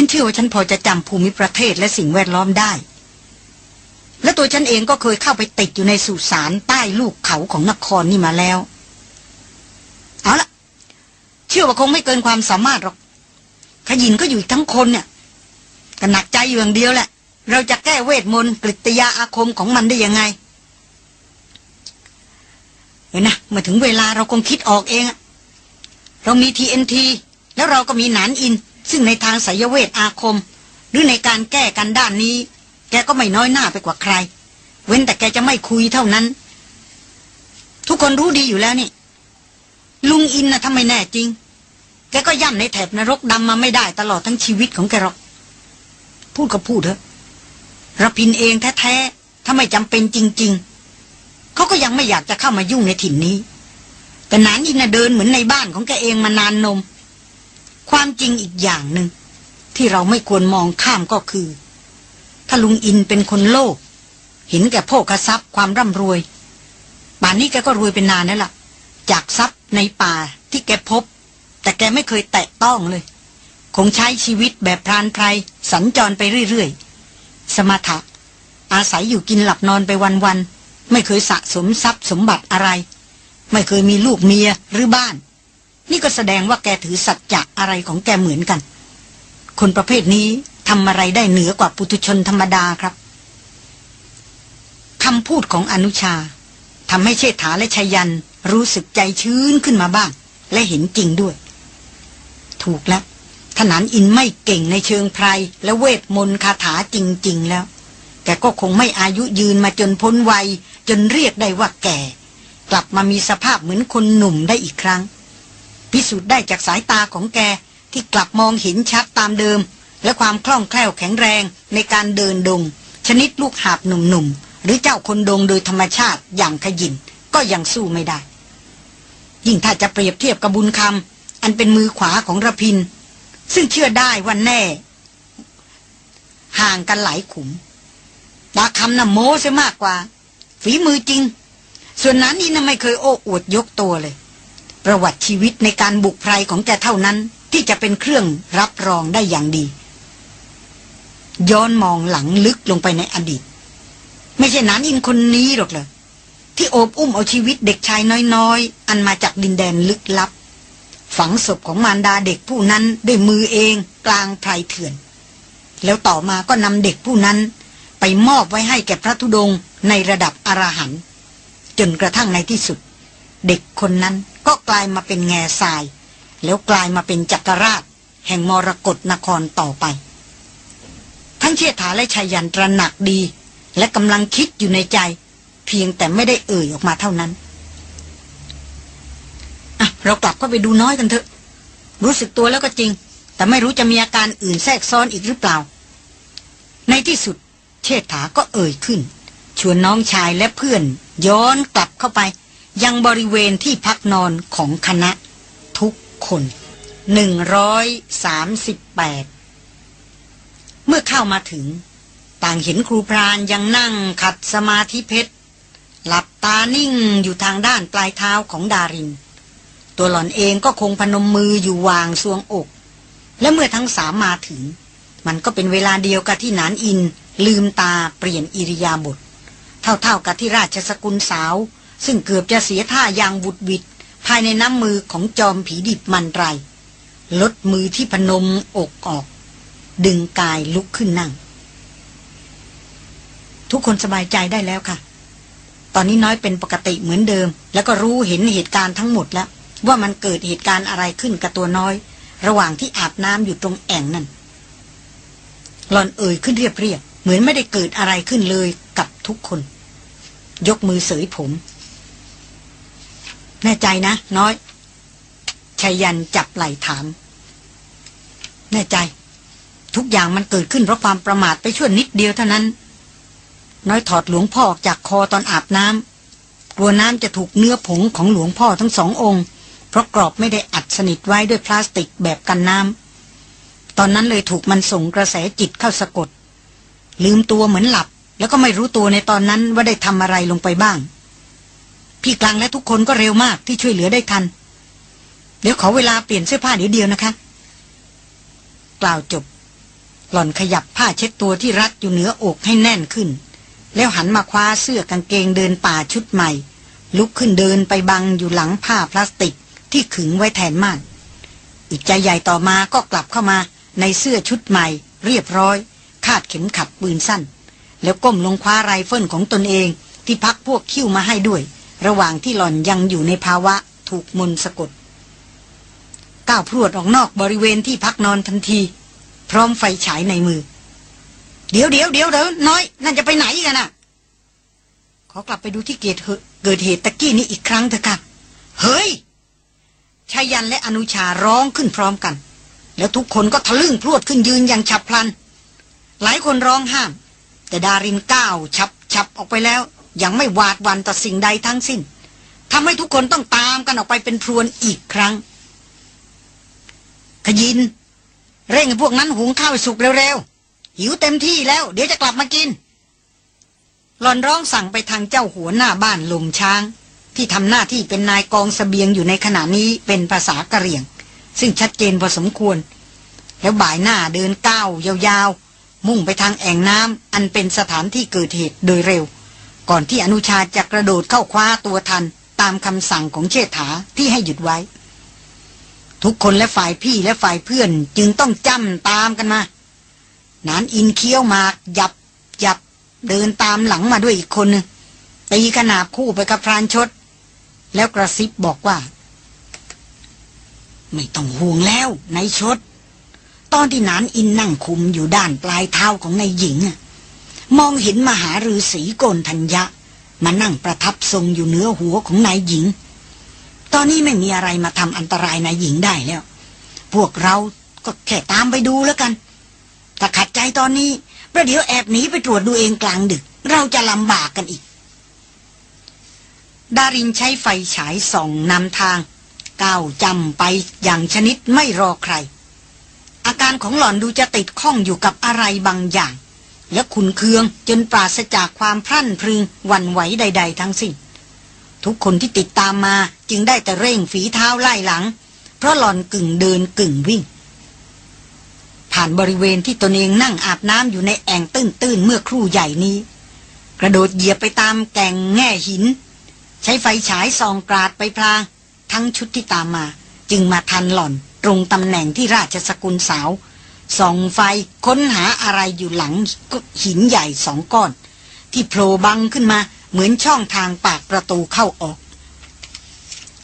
ฉันเชื่อว่าฉันพอจะจำภูมิประเทศและสิ่งแวดล้อมได้ และตัวฉันเองก็เคยเข้าไปติดอยู่ในสุสานใต้ลูกเขาของนครนี่มาแล้ว เอาละเชื่อว่าคงไม่เกินความสามารถหรอกขยินก็อยู่อีกทั้งคนเนี่ยก็หนักใจอยู่อย่างเดียวแหละ เราจะแก้เวทมนต์กฤตยาอาคมของมันได้ยังไงเห็นนะเมื่อถึงเวลาเราคงคิดออกเองอะเรามีทีเอ็นทีแล้วเราก็มีหนานอิน ซึ่งในทางสายเวทอาคม หรือในการแก้กันด้านนี้ แกก็ไม่น้อยหน้าไปกว่าใคร เว้นแต่แกจะไม่คุยเท่านั้น ทุกคนรู้ดีอยู่แล้วนี่ ลุงอินนะทำไมแน่จริง แกก็ย่ำในแถบนรกดำมาไม่ได้ตลอดทั้งชีวิตของแกหรอก พูดก็พูดเถอะระพินเองแท้ๆถ้าไม่จำเป็นจริง ๆ เขาก็ยังไม่อยากจะเข้ามายุ่งในถิ่นนี้ แต่นานอินนะเดินเหมือนในบ้านของแกเองมานานนม ความจริงอีกอย่างหนึ่งที่เราไม่ควรมองข้ามก็คือ ถ้าลุงอินเป็นคนโลภเห็นแก่โภคทรัพย์ความร่ำรวยป่านนี้แกก็รวยเป็นนานแล้วล่ะ จากทรัพย์ในป่าที่แกพบ แต่แกไม่เคยแตะต้องเลย คงใช้ชีวิตแบบพรานไพรสัญจรไปเรื่อยๆ สมถะ อาศัยอยู่กินหลับนอนไปวันๆ ไม่เคยสะสมทรัพย์สมบัติอะไร ไม่เคยมีลูกเมียหรือบ้าน นี่ก็แสดงว่าแกถือสัจจะอะไรของแกเหมือนกัน คนประเภทนี้ทำอะไรได้เหนือกว่าปุถุชนธรรมดาครับคำพูดของอนุชาทำให้เชษฐาและชยันรู้สึกใจชื้นขึ้นมาบ้าง และเห็นจริงด้วย ถูกแล้วขนานอินไม่เก่งในเชิงไพรและเวทมนต์คาถาจริง ๆ แล้วแกก็คงไม่อายุยืนมาจนพ้นวัย จนเรียกได้ว่าแก่ กลับมามีสภาพเหมือนคนหนุ่มได้อีกครั้ง พิสูจน์ได้จากสายตาของแกที่กลับมองเห็นชัดตามเดิม และความคล่องแคล่วแข็งแรงในการเดินดง ชนิดลูกหาบหนุ่มๆ หรือเจ้าคนดงโดยธรรมชาติอย่างขยินก็ยังสู้ไม่ได้ ยิ่งถ้าจะเปรียบเทียบกับบุญคำอันเป็นมือขวาของระพิน ซึ่งเชื่อได้วันแน่ ห่างกันหลายขุมดาคำน่ะโม้ซะมากกว่า ฝีมือจริง ส่วนนั้นนี่น่ะไม่เคยโอ้อวดยกตัวเลย ประวัติชีวิตในการบุกไพรของแกเท่านั้น ที่จะเป็นเครื่องรับรองได้อย่างดี ย้อนมองหลังลึกลงไปในอดีต ไม่ใช่นานอินคนนี้หรอกเลยที่โอบอุ้มเอาชีวิตเด็กชายน้อยๆ อันมาจากดินแดนลึกลับ ฝังศพของมารดาเด็กผู้นั้นด้วยมือเองกลางไพรเถื่อน แล้วต่อมาก็นำเด็กผู้นั้น ไปมอบไว้ให้แก่พระธุดงในระดับอรหันต์จนกระทั่งในที่สุด เด็กคนนั้น ก็กลายมาเป็นแง่ทราย แล้วกลายมาเป็นจักรราช แห่งมรกรนครต่อไป ทั้งเชษฐาและชายันตระหนักดี และกำลังคิดอยู่ในใจ เพียงแต่ไม่ได้เอ่ยออกมาเท่านั้นอะเรากลับเข้าไปดูน้อยกันเถอะ รู้สึกตัวแล้วก็จริง แต่ไม่รู้จะมีอาการอื่นแทรกซ้อนอีกหรือเปล่า ในที่สุด เชษฐาก็เอ่ยขึ้น ชวนน้องชายและเพื่อน ย้อนกลับเข้าไป ยังบริเวณที่พักนอนของคณะทุกคนหนึ่งร้อยสามสิบแปดเมื่อเข้ามาถึง ต่างเห็นครูพรานยังนั่งขัดสมาธิเพชร หลับตานิ่งอยู่ทางด้านปลายเท้าของดาริน ตัวหล่อนเองก็คงพนมมืออยู่วางสวงอก และเมื่อทั้งสามมาถึง มันก็เป็นเวลาเดียวกับที่นานอินลืมตาเปลี่ยนอิริยาบถเท่าๆกับที่ราชสกุลสาว ซึ่งเกือบจะเสียท่าอย่างบุดวิดภายในน้ำมือของจอมผีดิบมันไร ลดมือที่พนมอกออก ดึงกายลุกขึ้นนั่ง ทุกคนสบายใจได้แล้วค่ะ ตอนนี้น้อยเป็นปกติเหมือนเดิม แล้วก็รู้เห็นเหตุการณ์ทั้งหมดแล้ว ว่ามันเกิดเหตุการณ์อะไรขึ้นกับตัวน้อย ระหว่างที่อาบน้ำอยู่ตรงแอ่งนั่นหลอนเอ่ยขึ้นเรียบๆเหมือนไม่ได้เกิดอะไรขึ้นเลยกับทุกคน ยกมือเสยผม แน่ใจนะ น้อยชายันจับไหล่ถาม แน่ใจ ทุกอย่างมันเกิดขึ้นเพราะความประมาทไปชั่วนิดเดียวเท่านั้น น้อยถอดหลวงพ่อออกจากคอตอนอาบน้ำกลัวน้ำจะถูกเนื้อผงของหลวงพ่อทั้งสององค์ เพราะกรอบไม่ได้อัดสนิทไว้ด้วยพลาสติกแบบกันน้ำตอนนั้นเลยถูกมันส่งกระแสจิตเข้าสะกด ลืมตัวเหมือนหลับ แล้วก็ไม่รู้ตัวในตอนนั้นว่าได้ทำอะไรลงไปบ้าง พี่กลางและทุกคนก็เร็วมากที่ช่วยเหลือได้ทัน เดี๋ยวขอเวลาเปลี่ยนเสื้อผ้าเดี๋ยวเดียวนะคะ กล่าวจบ หล่อนขยับผ้าเช็ดตัวที่รัดอยู่เหนืออกให้แน่นขึ้น แล้วหันมาคว้าเสื้อกางเกงเดินป่าชุดใหม่ ลุกขึ้นเดินไปบังอยู่หลังผ้าพลาสติกที่ขึงไว้แทนม่านอีกใจใหญ่ต่อมาก็กลับเข้ามาในเสื้อชุดใหม่ เรียบร้อย คาดเข็มขัดปืนสั้น แล้วก้มลงคว้าไรเฟิลของตนเองที่พรรคพวกหิ้วมาให้ด้วย ระหว่างที่หล่อนยังอยู่ในภาวะถูกมนต์สะกด ก้าวพรวดออกนอกบริเวณที่พักนอนทันที พร้อมไฟฉายในมือ เดี๋ยวเดี๋ยวเดี๋ยวเดี๋ยวน้อยนั่นจะไปไหนกันน่ะ ขอกลับไปดูที่เกิดเกิดเหตุตะกี้นี้อีกครั้งเถอะค่ะ เฮ้ยไชยยันต์และอนุชาร้องขึ้นพร้อมกัน แล้วทุกคนก็ทะลึ่งพรวดขึ้นยืนอย่างฉับพลัน หลายคนร้องห้าม แต่ดารินก้าวฉับฉับออกไปแล้ว ยังไม่หวาดวันต่อสิ่งใดทั้งสิ้นทำให้ทุกคนต้องตามกันออกไปเป็นพรวนอีกครั้ง ขยิน เร่งพวกนั้นหุงข้าวสุกเร็วๆ หิวเต็มที่แล้ว เดี๋ยวจะกลับมากิน หลอนร้องสั่งไปทางเจ้าหัวหน้าบ้านลมช้าง ที่ทำหน้าที่เป็นนายกองสเสบียงอยู่ในขณะนี้เป็นภาษากะเหรี่ยง ซึ่งชัดเจนพอสมควร แล้วบ่ายหน้าเดินก้าวยาวๆ มุ่งไปทางแอ่งน้ำอันเป็นสถานที่เกิดเหตุโดยเร็ว ก่อนที่อนุชาจะกระโดดเข้าคว้าตัวทันตามคำสั่งของเชษฐาที่ให้หยุดไว้ ทุกคนและฝ่ายพี่และฝ่ายเพื่อนจึงต้องจ้ำตามกันมา นานอินเคี้ยวมากยับยับเดินตามหลังมาด้วยอีกคนนึงตีขนาบคู่ไปกับพรานชด แล้วกระซิบบอกว่า ไม่ต้องห่วงแล้วนายชด ตอนที่นานอินนั่งคุมอยู่ด้านปลายเท้าของนายหญิง มองเห็นมหาฤาษีโกนธัญญะ มานั่งประทับทรงอยู่เหนือหัวของนายหญิง ตอนนี้ไม่มีอะไรมาทำอันตรายนายหญิงได้แล้ว พวกเราก็แค่ตามไปดูแล้วกันถ้าขัดใจตอนนี้ประเดี๋ยวแอบหนีไปตรวจดูเองกลางดึก เราจะลำบากกันอีก ดารินใช้ไฟฉายส่องนำทางก้าวจำไปอย่างชนิดไม่รอใคร อาการของหล่อนดูจะติดข้องอยู่กับอะไรบางอย่าง และขุนเคืองจนปราศจากความพรั่นพรึงวันไหวใด ๆ ทั้งสิ้นทุกคนที่ติดตามมาจึงได้แต่เร่งฝีเท้าไล่หลัง เพราะหล่อนกึ่งเดินกึ่งวิ่ง ผ่านบริเวณที่ตนเองนั่งอาบน้ำอยู่ในแอ่งตื้นๆเมื่อครู่ใหญ่นี้ กระโดดเหยียบไปตามแก่งแง่หิน ใช้ไฟฉายส่องกราดไปพลางทั้งชุดที่ตามมา จึงมาทันหล่อนตรงตำแหน่งที่ราชสกุลสาว ส่องไฟค้นหาอะไรอยู่หลังหินใหญ่สองก้อน ที่โผล่บังขึ้นมาเหมือนช่องทางปากประตูเข้าออก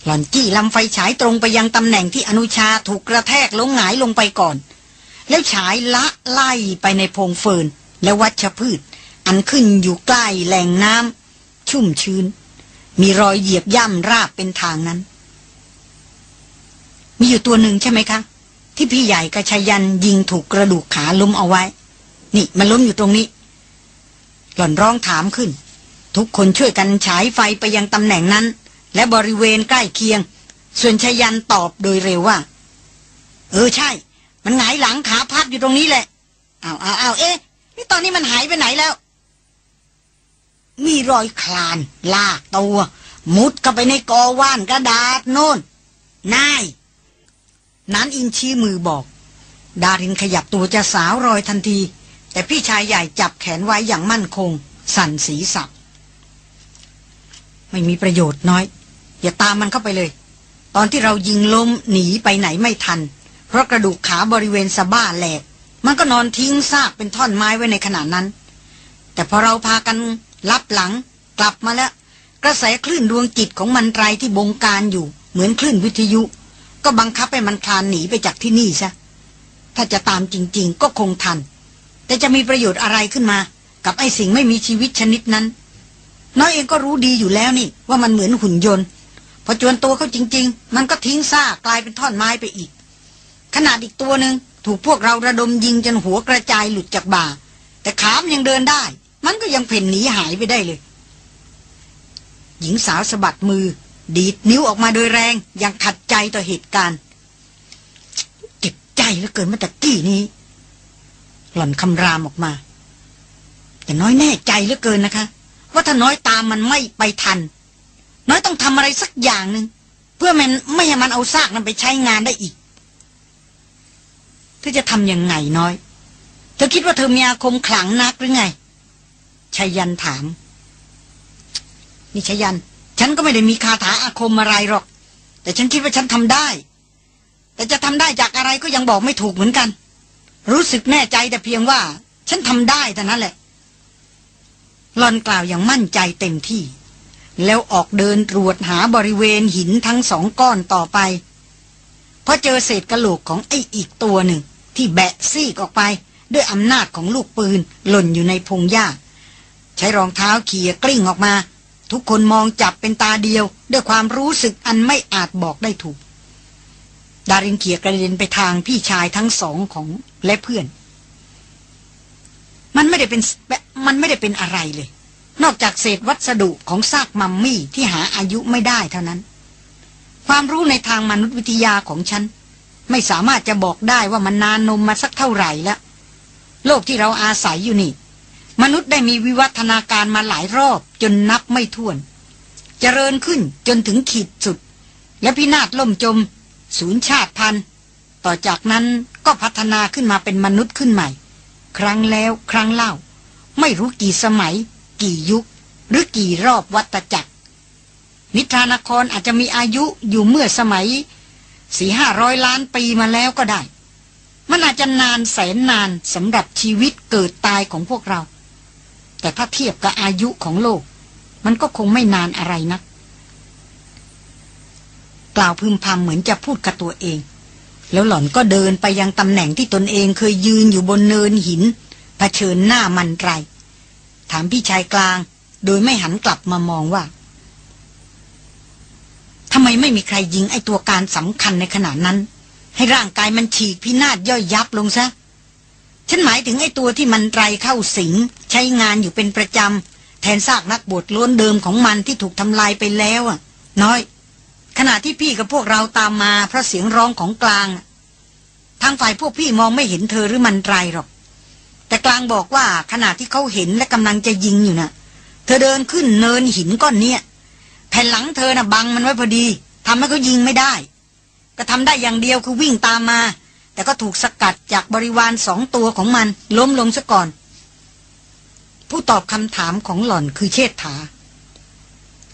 หล่อนจี้ลำไฟฉายตรงไปยังตำแหน่งที่อนุชาถูกกระแทกลงหงายลงไปก่อน แล้วฉายละไล่ไปในพงเฟินและวัชพืช อันขึ้นอยู่ใกล้แหล่งน้ำชุ่มชื้น มีรอยเหยียบย่ำราบเป็นทางนั้น มีอยู่ตัวหนึ่งใช่ไหมคะ ที่พี่ใหญ่กระชยันยิงถูกกระดูกขาล้มเอาไว้ นี่มันล้มอยู่ตรงนี้ หล่อนร้องถามขึ้น ทุกคนช่วยกันฉายไฟไปยังตำแหน่งนั้น และบริเวณใกล้เคียง ส่วนชยันตอบโดยเร็วว่า เออใช่ มันหงายหลังขาพับอยู่ตรงนี้แหละเอาเอาเอาเอ๊ะนี่ตอนนี้มันหายไปไหนแล้ว มีรอยคลาน ลากตัว มุดเข้าไปในกอว่านกระดาษโน่นนาย นันอินชี้มือบอก ดารินขยับตัวจะสาวรอยทันที แต่พี่ชายใหญ่จับแขนไว้อย่างมั่นคง สั่นสีสับไม่มีประโยชน์น้อย อย่าตามมันเข้าไปเลย ตอนที่เรายิงล้มหนีไปไหนไม่ทัน เพราะกระดูกขาบริเวณสะบ้าแหลก มันก็นอนทิ้งซากเป็นท่อนไม้ไว้ในขณะนั้น แต่พอเราพากันรับหลังกลับมาแล้ว กระแสคลื่นดวงจิตของมันไรที่บงการอยู่ เหมือนคลื่นวิทยุ ก็บังคับให้มันคลานหนีไปจากที่นี่ซะถ้าจะตามจริง ๆ ก็คงทัน แต่จะมีประโยชน์อะไรขึ้นมา กับไอ้สิ่งไม่มีชีวิตชนิดนั้น น้อยเองก็รู้ดีอยู่แล้วนี่ว่ามันเหมือนหุ่นยนต์พอจวนตัวเขาจริง ๆ มันก็ทิ้งซ่ากลายเป็นท่อนไม้ไปอีก ขนาดอีกตัวหนึ่งถูกพวกเราระดมยิงจนหัวกระจายหลุดจากบ่า แต่ขามยังเดินได้ มันก็ยังเพ่นหนีหายไปได้เลย หญิงสาวสะบัดมือ ดีดนิ้วออกมาโดยแรงย่างขัดใจต่อเหตุการณ์ เจ็บใจเหลือเกินเมื่อตะกี้นี้ หล่อนคำรามออกมา แต่น้อยแน่ใจเหลือเกินนะคะ ว่าถ้าน้อยตามมันไม่ไปทัน น้อยต้องทำอะไรสักอย่างหนึ่งเพื่อมันไม่ให้มันเอาซากนั้นไปใช้งานได้อีก เธอจะทำยังไงน้อย เธอคิดว่าเธอมีอาคมขลังนักหรือไงชายันถาม นี่ชายัน ฉันก็ไม่ได้มีคาถาอาคมอะไรหรอก แต่ฉันคิดว่าฉันทำได้ แต่จะทำได้จากอะไรก็ยังบอกไม่ถูกเหมือนกัน รู้สึกแน่ใจแต่เพียงว่า ฉันทำได้แต่นั้นแหละหลอนกล่าวอย่างมั่นใจเต็มที่ แล้วออกเดินตรวจหาบริเวณหินทั้งสองก้อนต่อไปพอเจอเศษกระโหลกของไอ้อีกตัวหนึ่ง ที่แบะซีกออกไป ด้วยอำนาจของลูกปืนหล่นอยู่ในพงหญ้า ใช้รองเท้าเขี่ยกลิ้งออกมา ทุกคนมองจับเป็นตาเดียว ด้วยความรู้สึกอันไม่อาจบอกได้ถูก ดารินเขียกระเด็นไปทางพี่ชายทั้งสองของและเพื่อน มันไม่ได้เป็นมันไม่ได้เป็นอะไรเลย นอกจากเศษวัสดุของซากมัมมี่ที่หาอายุไม่ได้เท่านั้น ความรู้ในทางมนุษยวิทยาของฉัน ไม่สามารถจะบอกได้ว่ามันนานนมมาสักเท่าไหร่แล้วโลกที่เราอาศัยอยู่นี่ มนุษย์ได้มีวิวัฒนาการมาหลายรอบจนนับไม่ถ้วน เจริญขึ้นจนถึงขีดสุด และพินาศล่มจม ศูนย์ชาติพันธุ์ต่อจากนั้นก็พัฒนาขึ้นมาเป็นมนุษย์ขึ้นใหม่ ครั้งแล้วครั้งเล่า ไม่รู้กี่สมัย กี่ยุค หรือกี่รอบวัตจักร นิทรานครอาจจะมีอายุอยู่เมื่อสมัยสี่ห้าร้อยล้านปีมาแล้วก็ได้ มันอาจจะนานแสนนานสำหรับชีวิตเกิดตายของพวกเรา แต่ถ้าเทียบกับอายุของโลก มันก็คงไม่นานอะไรนัก กล่าวพึมพำเหมือนจะพูดกับตัวเอง แล้วหล่อนก็เดินไปยังตำแหน่งที่ตนเองเคยยืนอยู่บนเนินหินเผชิญหน้ามันไร ถามพี่ชายกลาง โดยไม่หันกลับมามองว่าทำไมไม่มีใครยิงไอตัวการสำคัญในขณะนั้น ให้ร่างกายมันฉีกพินาศย่อยยับลงซะ ฉันหมายถึงไอตัวที่มันไรเข้าสิง ใช้งานอยู่เป็นประจำ แทนซากนักบวชล้วนเดิมของมันที่ถูกทำลายไปแล้วอะ น้อย ขณะที่พี่กับพวกเราตามมาเพราะเสียงร้องของกลาง ทางฝ่ายพวกพี่มองไม่เห็นเธอหรือมันไรหรอก แต่กลางบอกว่าขณะที่เขาเห็นและกำลังจะยิงอยู่นะ่ะ เธอเดินขึ้นเนินหินก้อนเนี้ยแผ่นหลังเธอนะ่ะบังมันไว้พอดีทำให้เขายิงไม่ได้ ก็ทำได้อย่างเดียวคือวิ่งตามมา แต่ก็ถูกสกัดจากบริวารสองตัวของมันล้มลงซะก่อน ผู้ตอบคำถามของหล่อนคือเชษฐา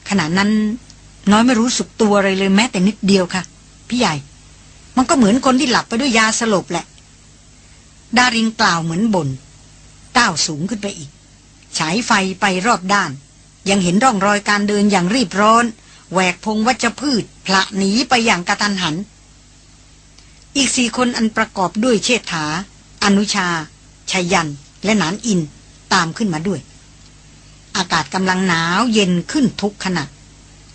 ขณะนั้นน้อยไม่รู้สึกตัวอะไรเลยแม้แต่นิดเดียวค่ะ พี่ใหญ่ มันก็เหมือนคนที่หลับไปด้วยยาสลบแหละ ดารินกล่าวเหมือนบนก้าวสูงขึ้นไปอีก ฉายไฟไปรอบด้าน ยังเห็นร่องรอยการเดินอย่างรีบร้อนแหวกพงวัชพืชพละหนีไปอย่างกระทันหัน อีกสี่คนอันประกอบด้วยเชษฐา อนุชาชายัน และนานอิน ตามขึ้นมาด้วย อากาศกำลังหนาวเย็นขึ้นทุกขณะ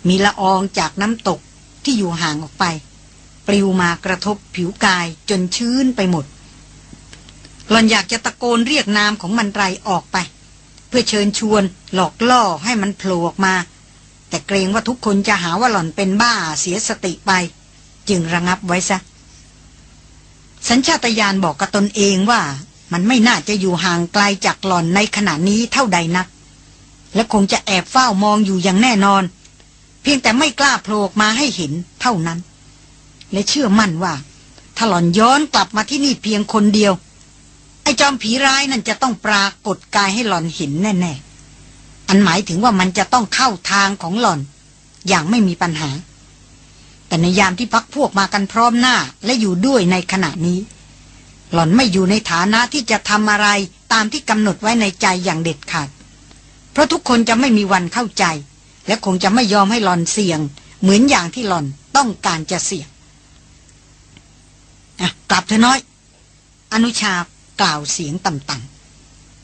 มีละอองจากน้ำตกที่อยู่ห่างออกไป ปลิวมากระทบผิวกายจนชื้นไปหมด หลอนอยากจะตะโกนเรียกนามของมันไรออกไป เพื่อเชิญชวนหลอกล่อให้มันโผล่ออกมา แต่เกรงว่าทุกคนจะหาว่าหล่อนเป็นบ้าเสียสติไป จึงระงับไว้ซะสัญชาตญาณบอกกับตนเองว่า มันไม่น่าจะอยู่ห่างไกลจากหล่อนในขณะนี้เท่าใดนัก และคงจะแอบเฝ้ามองอยู่อย่างแน่นอน เพียงแต่ไม่กล้าโผล่มาให้เห็นเท่านั้น และเชื่อมั่นว่าถ้าหล่อนย้อนกลับมาที่นี่เพียงคนเดียว ไอ้จอมผีร้ายนั่นจะต้องปรากฏกายให้หล่อนเห็นแน่ๆ อันหมายถึงว่ามันจะต้องเข้าทางของหล่อน อย่างไม่มีปัญหา แต่ในยามที่พักพวกมากันพร้อมหน้าและอยู่ด้วยในขณะนี้ หล่อนไม่อยู่ในฐานะที่จะทำอะไรตามที่กำหนดไว้ในใจอย่างเด็ดขาด เพราะทุกคนจะไม่มีวันเข้าใจ และคงจะไม่ยอมให้หล่อนเสี่ยง เหมือนอย่างที่หล่อนต้องการจะเสี่ยงกลับเถอน้อย อนุชากล่าวเสียงต่ำ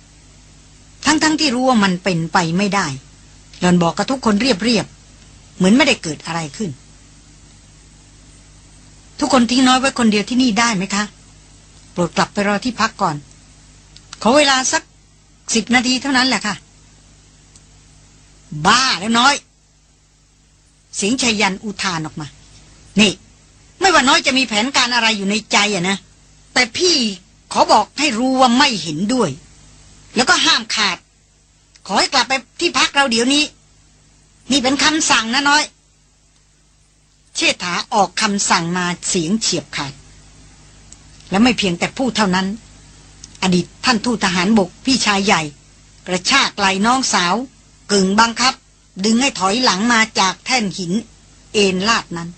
ๆทั้งๆทที่รู้ว่ามันเป็นไปไม่ได้ หล่อนบอกกับทุกคนเรียบๆเหมือนไม่ได้เกิดอะไรขึ้น ทุกคนทิ้งน้อยไว้คนเดียวที่นี่ได้ไหมคะ โปรดกลับไปรอที่พักก่อน ขอเวลาสักสิบนาทีเท่านั้นแหละค่ะ บ้าแล้วน้อย เสียงชัยยันอุทานออกมา นี่ ไม่ว่าน้อยจะมีแผนการอะไรอยู่ในใจอะนะ แต่พี่ขอบอกให้รู้ว่าไม่เห็นด้วย แล้วก็ห้ามขาด ขอให้กลับไปที่พักเราเดี๋ยวนี้ นี่เป็นคำสั่งนะน้อย เชษฐาออกคำสั่งมาเสียงเฉียบขาด และไม่เพียงแต่พูดเท่านั้น อดีตท่านทูตทหารบกพี่ชายใหญ่ กระชากไหลน้องสาว กึ่งบังคับ ดึงให้ถอยหลังมาจากแท่นหิน เอ็นลาดนั้น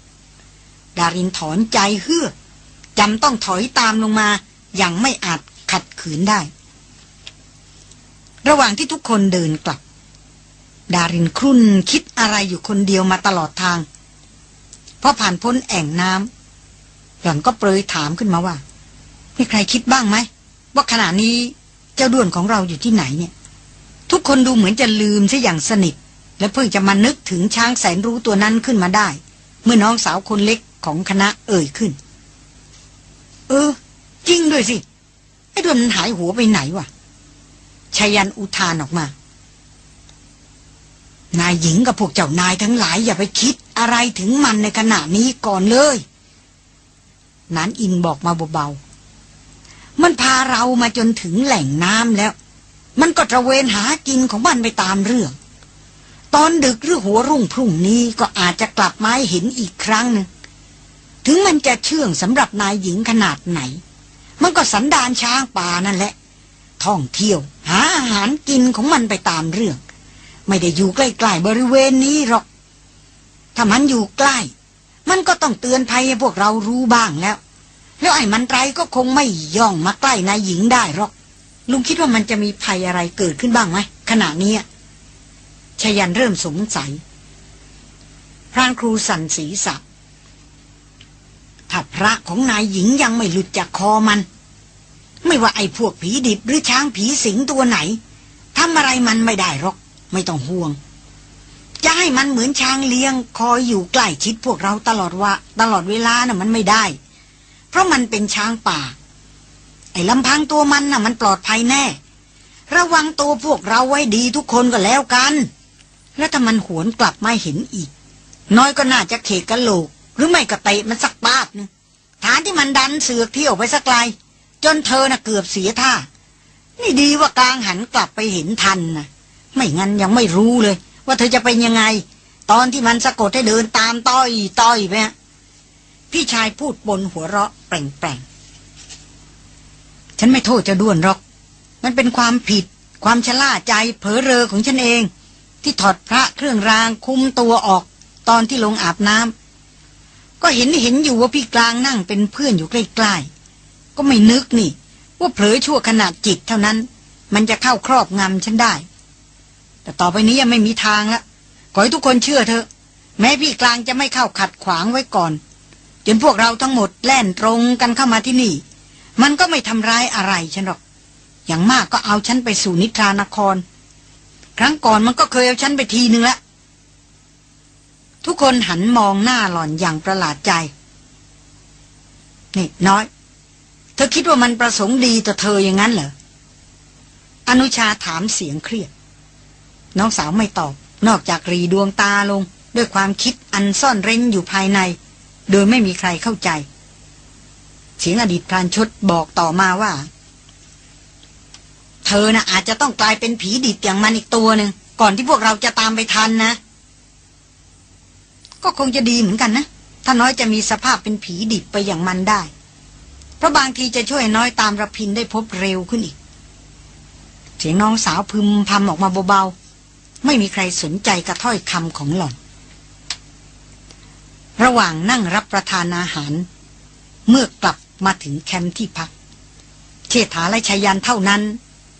ดารินถอนใจเฮือจำต้องถอยตามลงมาอย่างไม่อาจขัดขืนได้ ระหว่างที่ทุกคนเดินกลับ ดารินครุ่นคิดอะไรอยู่คนเดียวมาตลอดทางพอผ่านพ้นแอ่งน้ำหล่อนก็เปรยถามขึ้นมาว่า มีใครคิดบ้างไหมว่าขณะนี้เจ้าด้วนของเราอยู่ที่ไหนเนี่ย ทุกคนดูเหมือนจะลืมซะอย่างสนิท และเพิ่งจะมานึกถึงช้างแสนรู้ตัวนั้นขึ้นมาได้ เมื่อน้องสาวคนเล็กของคณะเอ่ยขึ้น เออ จริงด้วยสิไอ้ด้วนมันหายหัวไปไหนวะชายันอุทานออกมา นายหญิงกับพวกเจ้านายทั้งหลายอย่าไปคิดอะไรถึงมันในขณะนี้ก่อนเลย นันอินบอกมาเบาๆมันพา เรามาจนถึงแหล่งน้ำแล้ว มันก็ตระเวนหากินของมันไปตามเรื่อง ตอนดึกหรือหัวรุ่งพรุ่งนี้ก็อาจจะกลับมาให้เห็นอีกครั้งหนึ่งถึงมันจะเชื่องสำหรับนายหญิงขนาดไหน มันก็สันดานช้างป่านั่นแหละ ท่องเที่ยว หาอาหารกินของมันไปตามเรื่อง ไม่ได้อยู่ใกล้ๆบริเวณนี้หรอก ถ้ามันอยู่ใกล้ มันก็ต้องเตือนภัยให้พวกเรารู้บ้างแล้ว แล้วไอ้มันไรก็คงไม่ย่องมาใกล้นายหญิงได้หรอก ลุงคิดว่ามันจะมีภัยอะไรเกิดขึ้นบ้างไหมขณะนี้ชยันเริ่มสงสัย พรานครูสันสีสับถ้าพระของนายหญิงยังไม่หลุดจากคอมัน ไม่ว่าไอ้พวกผีดิบหรือช้างผีสิงตัวไหนทำอะไรมันไม่ได้หรอก ไม่ต้องห่วง จะให้มันเหมือนช้างเลี้ยง คอยอยู่ใกล้ชิดพวกเราตลอดว่า ตลอดเวลานะ่ะมันไม่ได้ ราะมันเป็นช้างป่า ไอ้ลำพังตัวมันน่ะ มันปลอดภัยแน่ ระวังตัวพวกเราไว้ดีทุกคนก็แล้วกัน แล้วถ้ามันหวนกลับมาเห็นอีก น้อยก็น่าจะเขกกะโหลก หรือไม่ก็เตะมันสักปาดนึงฐานที่มันดันเสือกเที่ยวไปสักไกล จนเธอน่ะเกือบเสียท่า นี่ดีว่ากลางหันกลับไปเห็นทันนะไม่งั้นยังไม่รู้เลย ว่าเธอจะเป็นยังไง ตอนที่มันสะกดให้เดินตามต้อยต้อยไป พี่ชายพูดบนหัวเราะแปลงๆ ฉันไม่โทษจะด้วนหรอก มันเป็นความผิด ความชะล่าใจเผลอเรอของฉันเอง ที่ถอดพระเครื่องรางคุมตัวออก ตอนที่ลงอาบน้ำก็เห็นเห็นอยู่ว่าพี่กลางนั่งเป็นเพื่อนอยู่ใกล้ๆ ก็ไม่นึกนี่ ว่าเผลอชั่วขนาดจิตเท่านั้น มันจะเข้าครอบงำฉันได้ แต่ต่อไปนี้ยังไม่มีทางละขอให้ทุกคนเชื่อเถอะแม้พี่กลางจะไม่เข้าขัดขวางไว้ก่อน จนพวกเราทั้งหมดแล่นตรงกันเข้ามาที่นี่ มันก็ไม่ทำร้ายอะไรฉันหรอก อย่างมากก็เอาฉันไปสู่นิทรานคร ครั้งก่อนมันก็เคยเอาฉันไปทีนึงละ ทุกคนหันมองหน้าหล่อนอย่างประหลาดใจ นี่น้อย เธอคิดว่ามันประสงค์ดีต่อเธออย่างนั้นเหรอ อนุชาถามเสียงเครียด น้องสาวไม่ตอบ นอกจากรีดวงตาลง ด้วยความคิดอันซ่อนเร้นอยู่ภายใน โดยไม่มีใครเข้าใจ เสียงอดีตพรานชดบอกต่อมาว่า เธอนะ่ะอาจจะต้องกลายเป็นผีดิบอย่างมันอีกตัวหนึ่งก่อนที่พวกเราจะตามไปทันนะ ก็คงจะดีเหมือนกันนะ ถ้าน้อยจะมีสภาพเป็นผีดิบไปอย่างมันได้ เพราะบางทีจะช่วยน้อยตามระพินได้พบเร็วขึ้นอีก เสียงน้องสาวพึมพำออกมาเบาๆ ไม่มีใครสนใจกระถ้อยคำของหล่อน ระหว่างนั่งรับประทานอาหาร เมื่อกลับมาถึงแคมป์ที่พัก เชษฐาและชายันเท่านั้น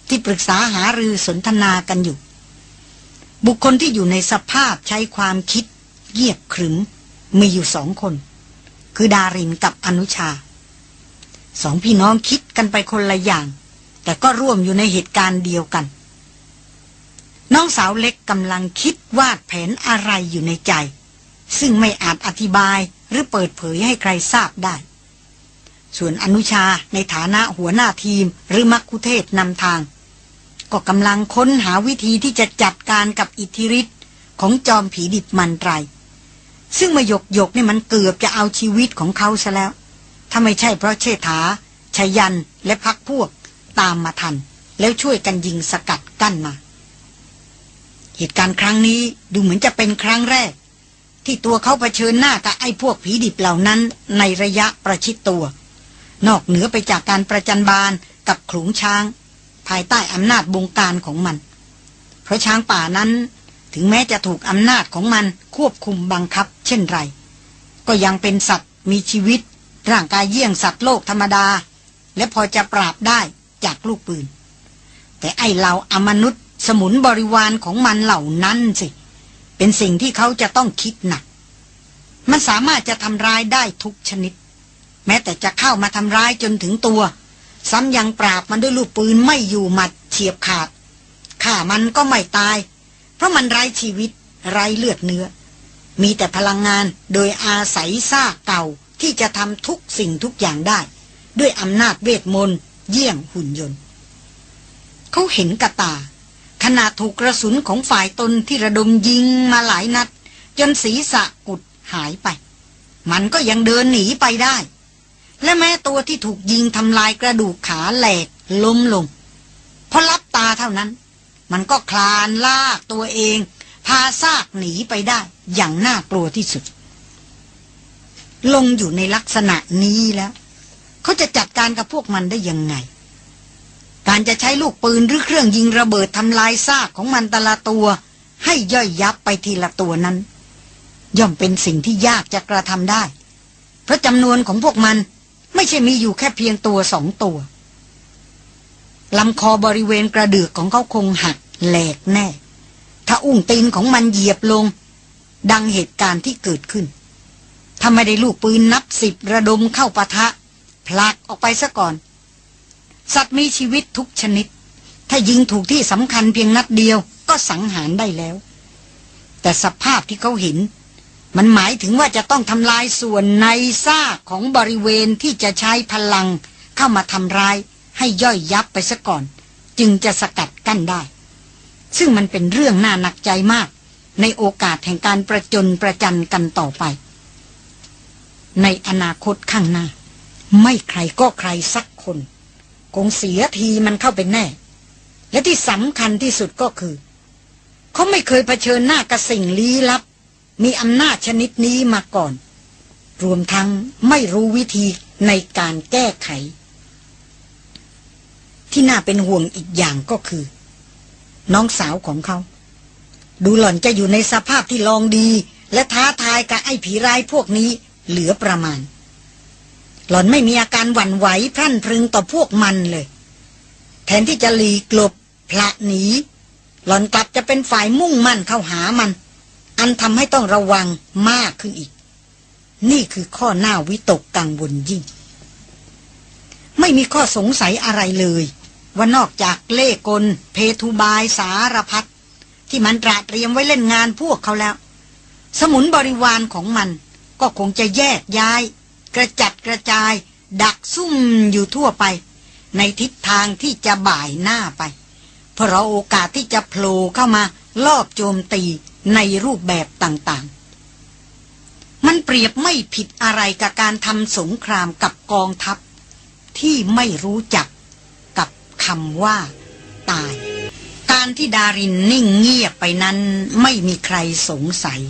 ที่ปรึกษาหารือสนทนากันอยู่ บุคคลที่อยู่ในสภาพใช้ความคิดเงียบขรึม มีอยู่สองคน คือดารินกับอนุชา สองพี่น้องคิดกันไปคนละอย่าง แต่ก็ร่วมอยู่ในเหตุการณ์เดียวกัน น้องสาวเล็กกำลังคิดวาดแผนอะไรอยู่ในใจ ซึ่งไม่อาจอธิบายหรือเปิดเผยให้ใครทราบได้ ส่วนอนุชาในฐานะหัวหน้าทีมหรือมักคุเทศนำทาง ก็กำลังค้นหาวิธีที่จะจัดการกับอิทธิฤทธิ์ของจอมผีดิบมันไรซึ่งมายกหยกนี่มันเกือบจะเอาชีวิตของเขาซะแล้ว ถ้าไม่ใช่เพราะเชษฐาชยันและพักพวกตามมาทัน แล้วช่วยกันยิงสกัดกั้นมา เหตุการณ์ครั้งนี้ดูเหมือนจะเป็นครั้งแรก ที่ตัวเขาเผชิญหน้ากับไอ้พวกผีดิบเหล่านั้นในระยะประชิดตัว นอกเหนือไปจากการประจันบานกับขลุงช้าง ภายใต้อำนาจบงการของมัน เพราะช้างป่านั้นถึงแม้จะถูกอำนาจของมันควบคุมบังคับ เช่นไร ก็ยังเป็นสัตว์มีชีวิต ร่างกายเยี่ยงสัตว์โลกธรรมดา และพอจะปราบได้จากลูกปืน แต่ไอเหล่าอมนุษย์สมุนบริวารของมันเหล่านั้นสิ เป็นสิ่งที่เขาจะต้องคิดหนัก มันสามารถจะทำร้ายได้ทุกชนิด แม้แต่จะเข้ามาทำร้ายจนถึงตัว ซ้ำยังปราบมันด้วยลูกปืนไม่อยู่หมัดเฉียบขาดฆ่ามันก็ไม่ตาย เพราะมันไร้ชีวิตไร้เลือดเนื้อ มีแต่พลังงานโดยอาศัยซากเก่าที่จะทำทุกสิ่งทุกอย่างได้ ด้วยอำนาจเวทมนต์เยี่ยงหุ่นยนต์ เขาเห็นกระตา ขณะถูกกระสุนของฝ่ายตนที่ระดมยิงมาหลายนัด จนศีรษะกุดหายไป มันก็ยังเดินหนีไปได้ และแม้ตัวที่ถูกยิงทำลายกระดูกขาแหลกล้มลงพอรับตาเท่านั้น มันก็คลานลากตัวเอง พาซากหนีไปได้อย่างน่ากลัวที่สุด ลงอยู่ในลักษณะนี้แล้ว เขาจะจัดการกับพวกมันได้ยังไง การจะใช้ลูกปืนหรือเครื่องยิงระเบิดทำลายซากของมันแต่ละตัว ให้ย่อยยับไปทีละตัวนั้น ย่อมเป็นสิ่งที่ยากจะกระทำได้ เพราะจำนวนของพวกมันไม่ใช่มีอยู่แค่เพียงตัวสองตัวลำคอบริเวณกระดือกของเขาคงหักแหลกแน่ ถ้าอุ้งตีนของมันเหยียบลง ดังเหตุการณ์ที่เกิดขึ้นถ้าไม่ได้ลูกปืนนับสิบระดมเข้าปะทะ พลักออกไปซะก่อน สัตว์มีชีวิตทุกชนิด ถ้ายิงถูกที่สำคัญเพียงนัดเดียวก็สังหารได้แล้ว แต่สภาพที่เขาเห็น มันหมายถึงว่าจะต้องทำลายส่วนในซากของบริเวณที่จะใช้พลังเข้ามาทำร้ายให้ย่อยยับไปซะก่อน จึงจะสกัดกั้นได้ ซึ่งมันเป็นเรื่องน่าหนักใจมาก ในโอกาสแห่งการประจนประจันกันต่อไป ในอนาคตข้างหน้า ไม่ใครก็ใครสักคน คงเสียทีมันเข้าไปแน่ และที่สำคัญที่สุดก็คือ เขาไม่เคยเผชิญหน้ากับสิ่งลี้ลับ มีอำนาจชนิดนี้มาก่อน รวมทั้งไม่รู้วิธีในการแก้ไข ที่น่าเป็นห่วงอีกอย่างก็คือ น้องสาวของเขา ดูหล่อนจะอยู่ในสภาพที่ลองดี และท้าทายกับไอ้ผีร้ายพวกนี้เหลือประมาณ หล่อนไม่มีอาการหวั่นไหวพรั่นพรึงต่อพวกมันเลย แทนที่จะหลีกลบพละหนี หล่อนกลับจะเป็นฝ่ายมุ่งมั่นเข้าหามัน อันทำให้ต้องระวังมากขึ้นอีก นี่คือข้อหน้าวิตกกังวลยิ่ง ไม่มีข้อสงสัยอะไรเลย ว่านอกจากเล่กล เพทุบายสารพัดที่มันตราเตรียมไว้เล่นงานพวกเขาแล้ว สมุนบริวารของมันก็คงจะแยกย้าย กระจัดกระจาย ดักซุ่มอยู่ทั่วไป ในทิศทางที่จะบ่ายหน้าไป เพราะโอกาสที่จะโผล่เข้ามาลอบโจมตีในรูปแบบต่างๆ มันเปรียบไม่ผิดอะไรกับการทำสงครามกับกองทัพ ที่ไม่รู้จักกับคำว่า ตาย การที่ดารินนิ่งเงียบไปนั้นไม่มีใครสงสัย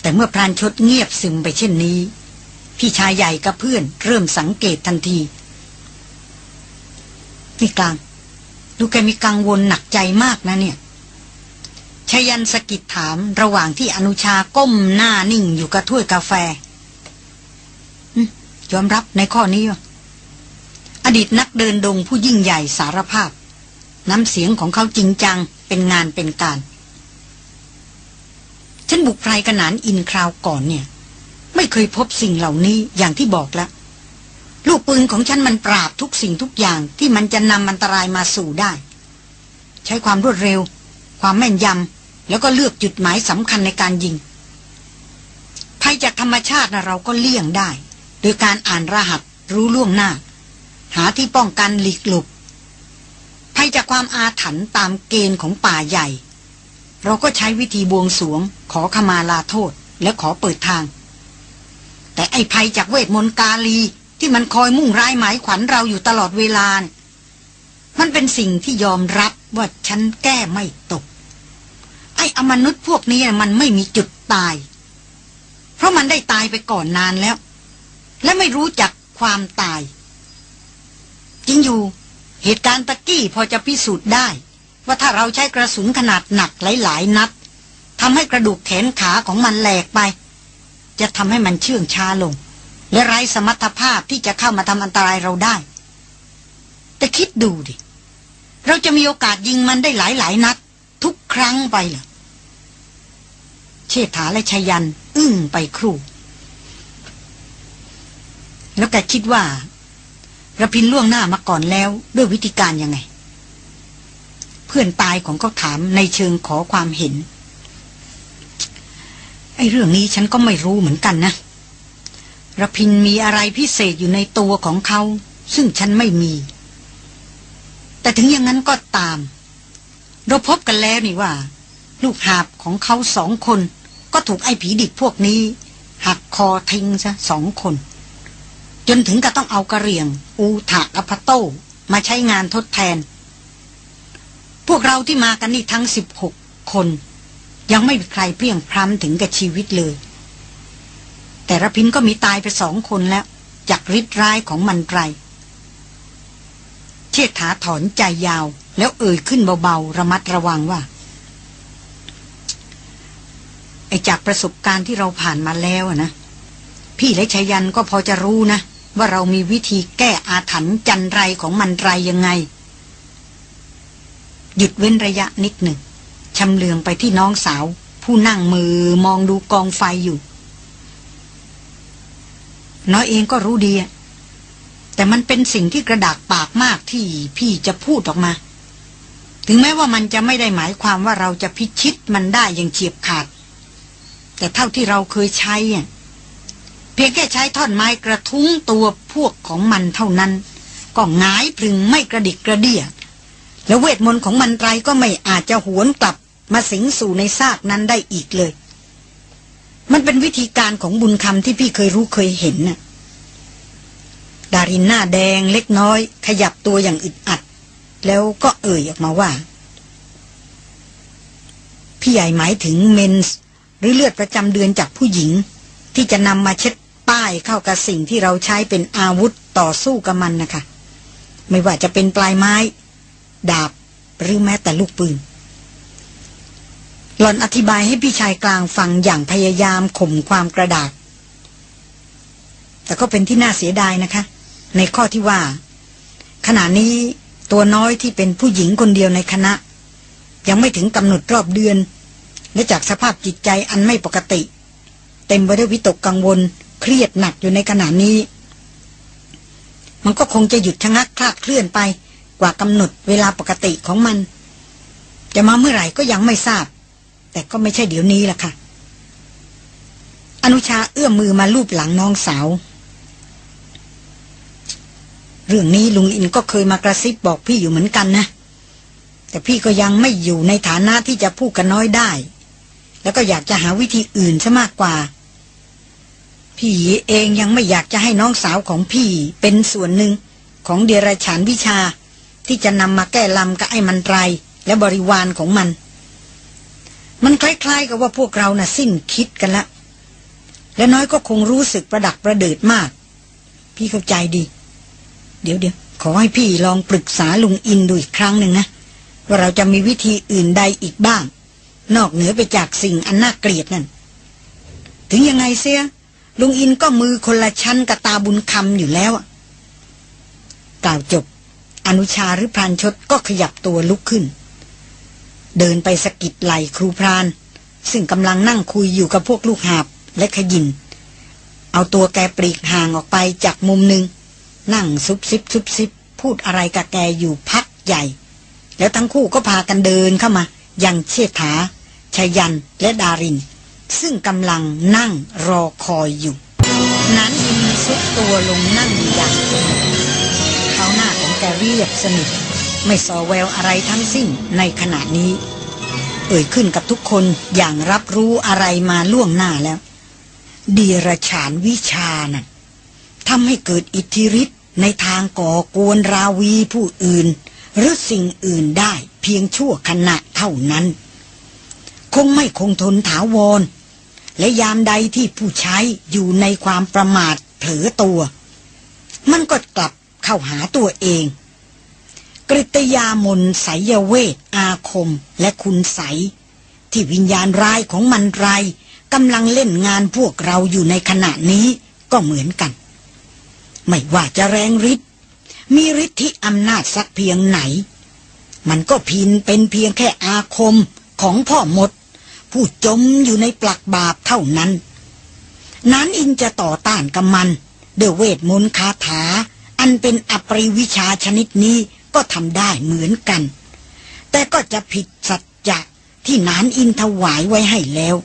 แต่เมื่อพรานชดเงียบซึมไปเช่นนี้ พี่ชายใหญ่กับเพื่อนเริ่มสังเกตทันทีนี่กลาง ดูแกมีกังวลหนักใจมากนะเนี่ยชยันสกิดถามระหว่างที่อนุชาก้มหน้านิ่งอยู่กับถ้วยกาแฟยอมรับในข้อนี้อดีตนักเดินดงผู้ยิ่งใหญ่สารภาพ น้ำเสียงของเขาจริงจังเป็นงานเป็นการ ฉันบุกไพรกระนานอินคราวก่อนเนี่ย ไม่เคยพบสิ่งเหล่านี้อย่างที่บอกแล้วลูกปืนของฉันมันปราบทุกสิ่งทุกอย่างที่มันจะนำอันตรายมาสู่ได้ ใช้ความรวดเร็ว ความแม่นยำแล้วก็เลือกจุดหมายสำคัญในการยิงภัยจากธรรมชาตินะเราก็เลี่ยงได้ โดยการอ่านรหัสรู้ล่วงหน้า หาที่ป้องกันหลีกหลบภัยจากความอาถรรพ์ตามเกณฑ์ของป่าใหญ่ เราก็ใช้วิธีบวงสวง ขอขมาลาโทษ และขอเปิดทาง แต่ไอ้ภัยจากเวทมนต์กาลี ที่มันคอยมุ่งร้ายหมายขวัญเราอยู่ตลอดเวลา มันเป็นสิ่งที่ยอมรับว่าฉันแก้ไม่ตก ไอ้อมนุษย์พวกนี้มันไม่มีจุดตาย เพราะมันได้ตายไปก่อนนานแล้ว และไม่รู้จักความตายจจริงอยู่ เหตุการณ์ตะกี้พอจะพิสูจน์ได้ ว่าถ้าเราใช้กระสุนขนาดหนักหลายๆนัดทำให้กระดูกแขนขาของมันแหลกไป จะทำให้มันเชื่องช้าลง และไร้สมรรถภาพที่จะเข้ามาทำอันตรายเราได้ แต่คิดดูดิ เราจะมีโอกาสยิงมันได้หลายๆนัด ทุกครั้งไปเหรอเชษฐาและชยัน อึ้งไปครู่ แล้วแกคิดว่าระพินล่วงหน้ามาก่อนแล้ว ด้วยวิธีการยังไง เพื่อนตายของเขาถามในเชิงขอความเห็น อ้เรื่องนี้ฉันก็ไม่รู้เหมือนกันนะระพินมีอะไรพิเศษอยู่ในตัวของเขา ซึ่งฉันไม่มี แต่ถึงอย่างนั้นก็ตาม เราพบกันแล้วนี่ว่า ลูกหาบของเขาสองคน ก็ถูกไอ้ผีดิบพวกนี้ หักคอทิ้งซะสองคน จนถึงกับต้องเอากระเรียง อูถากอพโต้มาใช้งานทดแทน พวกเราที่มากันนี่ทั้งสิบหกคน ยังไม่มีใครเพียงพร้ำถึงกับชีวิตเลย แต่ระพินก็มีตายไปสองคนแล้ว จากฤทธิ์ร้ายของมันไรเชิดถาถอนใจยาว แล้วเอ่ยขึ้นเบาๆ ระมัดระวังว่าไอจากประสบการณ์ที่เราผ่านมาแล้วนะ พี่และชายันก็พอจะรู้นะ ว่าเรามีวิธีแก้อาถรรพ์จันไรของมันไรยังไง หยุดเว้นระยะนิดหนึ่ง ชำเลืองไปที่น้องสาว ผู้นั่งมือมองดูกองไฟอยู่ น้อยเองก็รู้ดี แต่มันเป็นสิ่งที่กระดากปากมากที่พี่จะพูดออกมา ถึงแม้ว่ามันจะไม่ได้หมายความว่าเราจะพิชิตมันได้อย่างเฉียบขาด แต่เท่าที่เราเคยใช้อ่เพียงแค่ใช้ท่อนไม้กระทุ้งตัวพวกของมันเท่านั้นก็งายพึงไม่กระดิกกระเดียแล้วเวทมนต์ของมันไรก็ไม่อาจจะหวนกลับ มาสิงสู่ในซากนั้นได้อีกเลย มันเป็นวิธีการของบุญคำที่พี่เคยรู้เคยเห็นน่ะ ดารินหน้าแดงเล็กน้อย ขยับตัวอย่างอึดอัด แล้วก็เอ่ยออกมาว่า พี่ใหญ่หมายถึงเมนส์หรือเลือดประจำเดือนจากผู้หญิง ที่จะนำมาเช็ดป้ายเข้ากับสิ่งที่เราใช้เป็นอาวุธต่อสู้กับมันนะคะ ไม่ว่าจะเป็นปลายไม้ ดาบหรือแม้แต่ลูกปืน หล่อนอธิบายให้พี่ชายกลางฟังอย่างพยายามข่มความกระดาษ แต่ก็เป็นที่น่าเสียดายนะคะ ในข้อที่ว่า ขณะนี้ตัวน้อยที่เป็นผู้หญิงคนเดียวในคณะ ยังไม่ถึงกำหนดรอบเดือน และจากสภาพจิตใจอันไม่ปกติ เต็มไปด้วยวิตกกังวล เครียดหนักอยู่ในขณะนี้ มันก็คงจะหยุดชะงักคลาดเคลื่อนไปกว่ากำหนดเวลาปกติของมัน จะมาเมื่อไหร่ก็ยังไม่ทราบ แต่ก็ไม่ใช่เดี๋ยวนี้ล่ะค่ะ อนุชาเอื้อมมือมาลูบหลังน้องสาว เรื่องนี้ลุงอินก็เคยมากระซิบบอกพี่อยู่เหมือนกันนะ แต่พี่ก็ยังไม่อยู่ในฐานะที่จะพูดกันน้อยได้ แล้วก็อยากจะหาวิธีอื่นซะมากกว่า พี่เองยังไม่อยากจะให้น้องสาวของพี่เป็นส่วนหนึ่งของเดรัจฉานวิชาที่จะนำมาแก้ลำกับไอ้มันไรและบริวารของมัน มันคล้ายๆกับว่าพวกเรานะ่ะสิ้นคิดกันละและน้อยก็คงรู้สึกประดักประเดิดมาก พี่เข้าใจดี เดี๋ยวเดี๋ยวขอให้พี่ลองปรึกษาลุงอินดูอีกครั้งหนึ่งนะ ว่าเราจะมีวิธีอื่นใดอีกบ้าง นอกเหนือไปจากสิ่งอันน่าเกลียดนั่น ถึงยังไงเสียลุงอินก็มือคนละชั้นกับตาบุญคำอยู่แล้วกล่าวจบ อนุชาหรือพรานชดก็ขยับตัวลุกขึ้น เดินไปสกิดไหลครูพราน ซึ่งกำลังนั่งคุยอยู่กับพวกลูกหาบและขยิน เอาตัวแกปลีกห่างออกไปจากมุมหนึ่ง นั่งซุบซิบซุบซิบพูดอะไรกับแกอยู่พักใหญ่ แล้วทั้งคู่ก็พากันเดินเข้ามา ยังเชษฐาชายันและดาริน ซึ่งกำลังนั่งรอคอยอยู่ นั้นอินซุดตัวลงนั่งอย่างเขาหน้าของแกเรียบสนิท ไม่สอแววอะไรทั้งสิ้นในขณะนี้ เอ่ยขึ้นกับทุกคนอย่างรับรู้อะไรมาล่วงหน้าแล้ว ดีรฉานวิชานั่นทำให้เกิดอิทธิฤทธิ์ในทางก่อกวนราวีผู้อื่น หรือสิ่งอื่นได้เพียงชั่วขณะเท่านั้น คงไม่คงทนถาวร และยามใดที่ผู้ใช้อยู่ในความประมาทเผลอตัว มันก็กลับเข้าหาตัวเอง กริตยามนไสยเวทอาคมและคุณใส ที่วิญญาณร้ายของมันไรกำลังเล่นงานพวกเราอยู่ในขณะนี้ก็เหมือนกัน ไม่ว่าจะแรงฤทธิ์มีฤทธิอำนาจสักเพียงไหน มันก็พินเป็นเพียงแค่อาคมของพ่อหมด ผู้จมอยู่ในปลักบาปเท่านั้น นั้นอินจะต่อต้านกับมันเดเวทมนต์คาถา อันเป็นอปริวิชาชนิดนี้ ก็ทำได้เหมือนกัน แต่ก็จะผิดสัจจะที่นานอินถวายไว้ให้แล้ว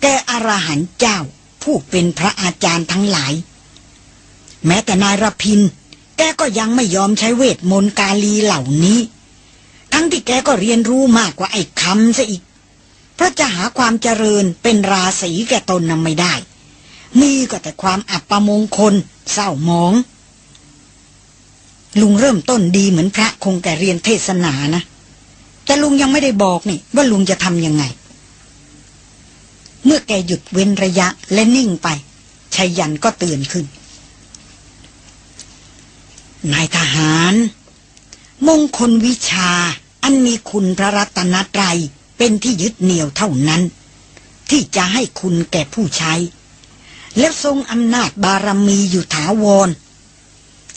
แกอรหันเจ้าผู้เป็นพระอาจารย์ทั้งหลาย แม้แต่นายรพิน แกก็ยังไม่ยอมใช้เวทมนต์กาลีเหล่านี้ ทั้งที่แกก็เรียนรู้มากกว่าไอ้คำซะอีก เพราะจะหาความเจริญเป็นราศีแกตนนำไม่ได้ มีก็แต่ความอับประมงคลเศร้าหมอง ลุงเริ่มต้นดีเหมือนพระคงแต่เรียนเทศนานะ แต่ลุงยังไม่ได้บอกนี่ ว่าลุงจะทำยังไง เมื่อแกหยุดเว้นระยะและนิ่งไปชัยยันก็เตือนขึ้น นายทหาร มงคลวิชา อันมีคุณพระรัตนตรัยเป็นที่ยึดเหนี่ยวเท่านั้น ที่จะให้คุณแก่ผู้ใช้ แล้วทรงอำนาจบารมีอยู่ถาวร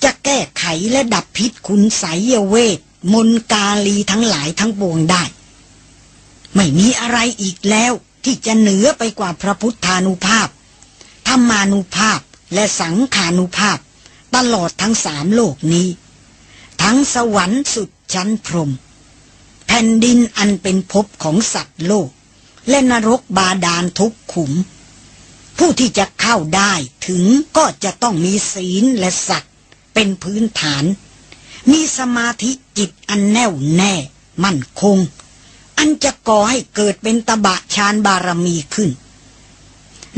จะแก้ไขและดับพิษคุณใสยเวทมนกาลีทั้งหลายทั้งปวงได้ ไม่มีอะไรอีกแล้วที่จะเหนือไปกว่าพระพุทธานุภาพ ธรรมานุภาพและสังขานุภาพ ตลอดทั้งสามโลกนี้ ทั้งสวรรค์สุดชั้นพรหมแผ่นดินอันเป็นภพของสัตว์โลก และนรกบาดาลทุกขุม ผู้ที่จะเข้าได้ถึงก็จะต้องมีศีลและสัตว เป็นพื้นฐาน มีสมาธิจิตอันแน่วแน่ มั่นคง อันจะก่อให้เกิดเป็นตบะฌานบารมีขึ้น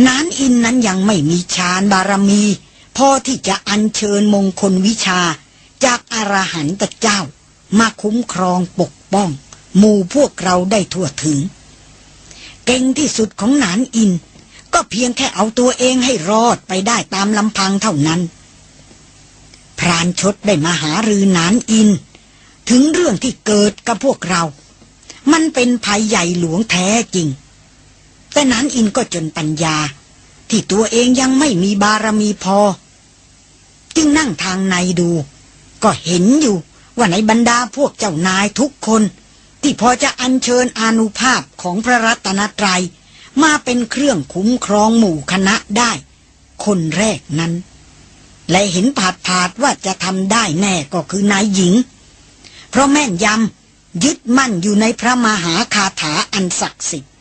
นานอินนั้นยังไม่มีฌานบารมี พอที่จะอัญเชิญมงคลวิชาจากอรหันตเจ้า มาคุ้มครองปกป้อง หมู่พวกเราได้ทั่วถึง เก่งที่สุดของนานอิน ก็เพียงแค่เอาตัวเองให้รอดไปได้ตามลำพังเท่านั้น รานชดได้มาหารือนานอิน ถึงเรื่องที่เกิดกับพวกเรา มันเป็นภัยใหญ่หลวงแท้จริง แต่นานอินก็จนปัญญา ที่ตัวเองยังไม่มีบารมีพอ จึงนั่งทางในดู ก็เห็นอยู่ว่าในบรรดาพวกเจ้านายทุกคน ที่พอจะอัญเชิญอนุภาพของพระรัตนตรัยมาเป็นเครื่องคุ้มครองหมู่คณะได้ คนแรกนั้น และเห็นผาดผาดว่าจะทำได้แน่ก็คือนายหญิง เพราะแม่นยำยึดมั่นอยู่ในพระมหาคาถาอันศักดิ์สิทธิ์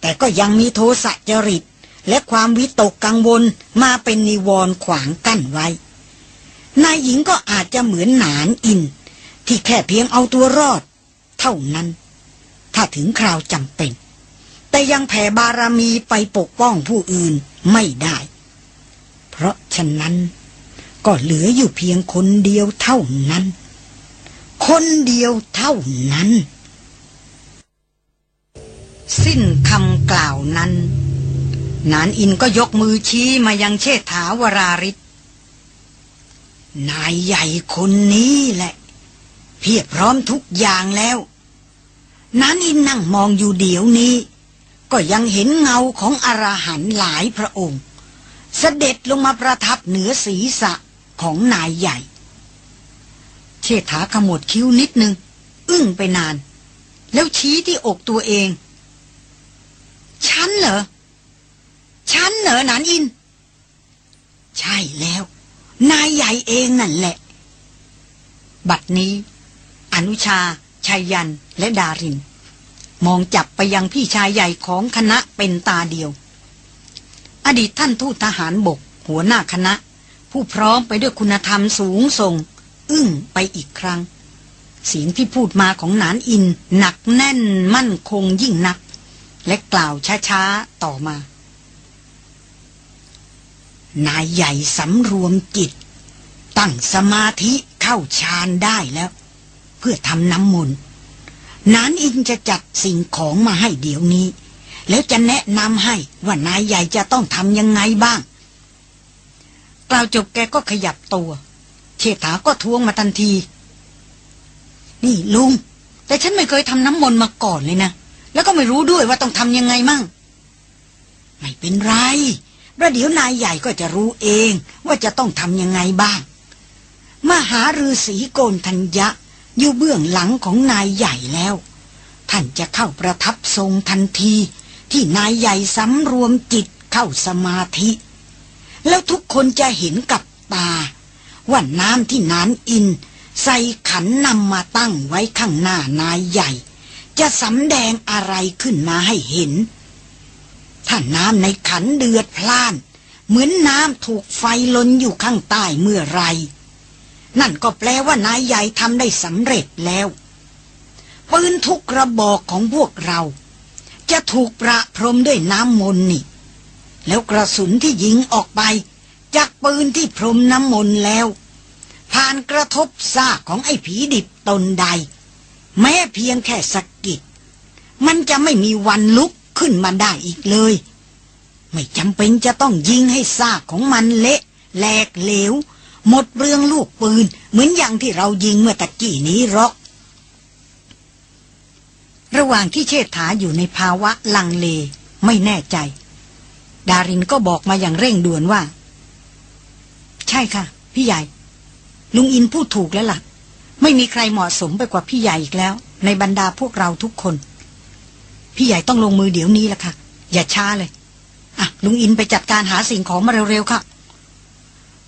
แต่ก็ยังมีโทสะจริต และความวิตกกังวลมาเป็นนิวรณ์ขวางกั้นไว้ นายหญิงก็อาจจะเหมือนหนานอิน ที่แค่เพียงเอาตัวรอด เท่านั้น ถ้าถึงคราวจำเป็น แต่ยังแผ่บารมีไปปกป้องผู้อื่นไม่ได้ เพราะฉะนั้น ก็เหลืออยู่เพียงคนเดียวเท่านั้น คนเดียวเท่านั้น สิ้นคำกล่าวนั้น นานอินก็ยกมือชี้มายังเชษฐาวราริศนายใหญ่คนนี้แหละ เพียบพร้อมทุกอย่างแล้วนานอินนั่งมองอยู่เดี๋ยวนี้ ก็ยังเห็นเงาของอรหันต์หลายพระองค์ เสด็จลงมาประทับเหนือศีรษะ ของนายใหญ่ เชษฐาขมวดคิ้วนิดนึง อึ้งไปนาน แล้วชี้ที่อกตัวเอง ฉันเหรอ ฉันเหรอนานอิน ใช่แล้ว นายใหญ่เองนั่นแหละ บัดนี้ อนุชาชายยันและดาริน มองจับไปยังพี่ชายใหญ่ของคณะเป็นตาเดียว อดีตท่านทูตทหารบก หัวหน้าคณะ ผู้พร้อมไปด้วยคุณธรรมสูงส่ง อึ้งไปอีกครั้ง เสียงที่พูดมาของนานอิน หนักแน่นมั่นคงยิ่งนัก และกล่าวช้าๆต่อมา นายใหญ่สำรวมจิต ตั้งสมาธิเข้าฌานได้แล้ว เพื่อทำน้ำมนต์นานอินจะจัดสิ่งของมาให้เดี๋ยวนี้ แล้วจะแนะนำให้ว่านายใหญ่จะต้องทำยังไงบ้าง กล่าวจบแกก็ขยับตัว เชษฐาก็ทวงมาทันที นี่ลุง แต่ฉันไม่เคยทำน้ำมนต์มาก่อนเลยนะ แล้วก็ไม่รู้ด้วยว่าต้องทำยังไงมั่ง ไม่เป็นไรประเดี๋ยวนายใหญ่ก็จะรู้เองว่าจะต้องทำยังไงบ้าง มหาฤาษีโกนทัญญะ อยู่เบื้องหลังของนายใหญ่แล้ว ท่านจะเข้าประทับทรงทันที ที่นายใหญ่สำรวมจิตเข้าสมาธิ แล้วทุกคนจะเห็นกับตา ว่าน้ำที่นานอิน ใส่ขันนำมาตั้งไว้ข้างหน้านายใหญ่ จะสำแดงอะไรขึ้นมาให้เห็น ถ้าน้ำในขันเดือดพล่าน เหมือนน้ำถูกไฟลนอยู่ข้างใต้เมื่อไรนั่นก็แปลว่านายใหญ่ทำได้สำเร็จแล้วปืนทุกระบอกของพวกเรา จะถูกประพรมด้วยน้ำมนต์นี่ แล้วกระสุนที่ยิงออกไป จากปืนที่พรมน้ำมนต์แล้ว ผ่านกระทบซากของไอ้ผีดิบตนใด แม้เพียงแค่สกกิดมันจะไม่มีวันลุกขึ้นมาได้อีกเลย ไม่จำเป็นจะต้องยิงให้ซากของมันเละแหลกเหลว หมดเรื่องลูกปืน เหมือนอย่างที่เรายิงเมื่อตะกี้นี้หรอก ระหว่างที่เชษฐาอยู่ในภาวะลังเลไม่แน่ใจ ดารินก็บอกมาอย่างเร่งด่วนว่า ใช่ค่ะ พี่ใหญ่ ลุงอินพูดถูกแล้วล่ะ ไม่มีใครเหมาะสมไปกว่าพี่ใหญ่อีกแล้ว ในบรรดาพวกเราทุกคน พี่ใหญ่ต้องลงมือเดี๋ยวนี้ละค่ะ อย่าช้าเลยอะลุงอินไปจัดการหาสิ่งของมาเร็วๆค่ะ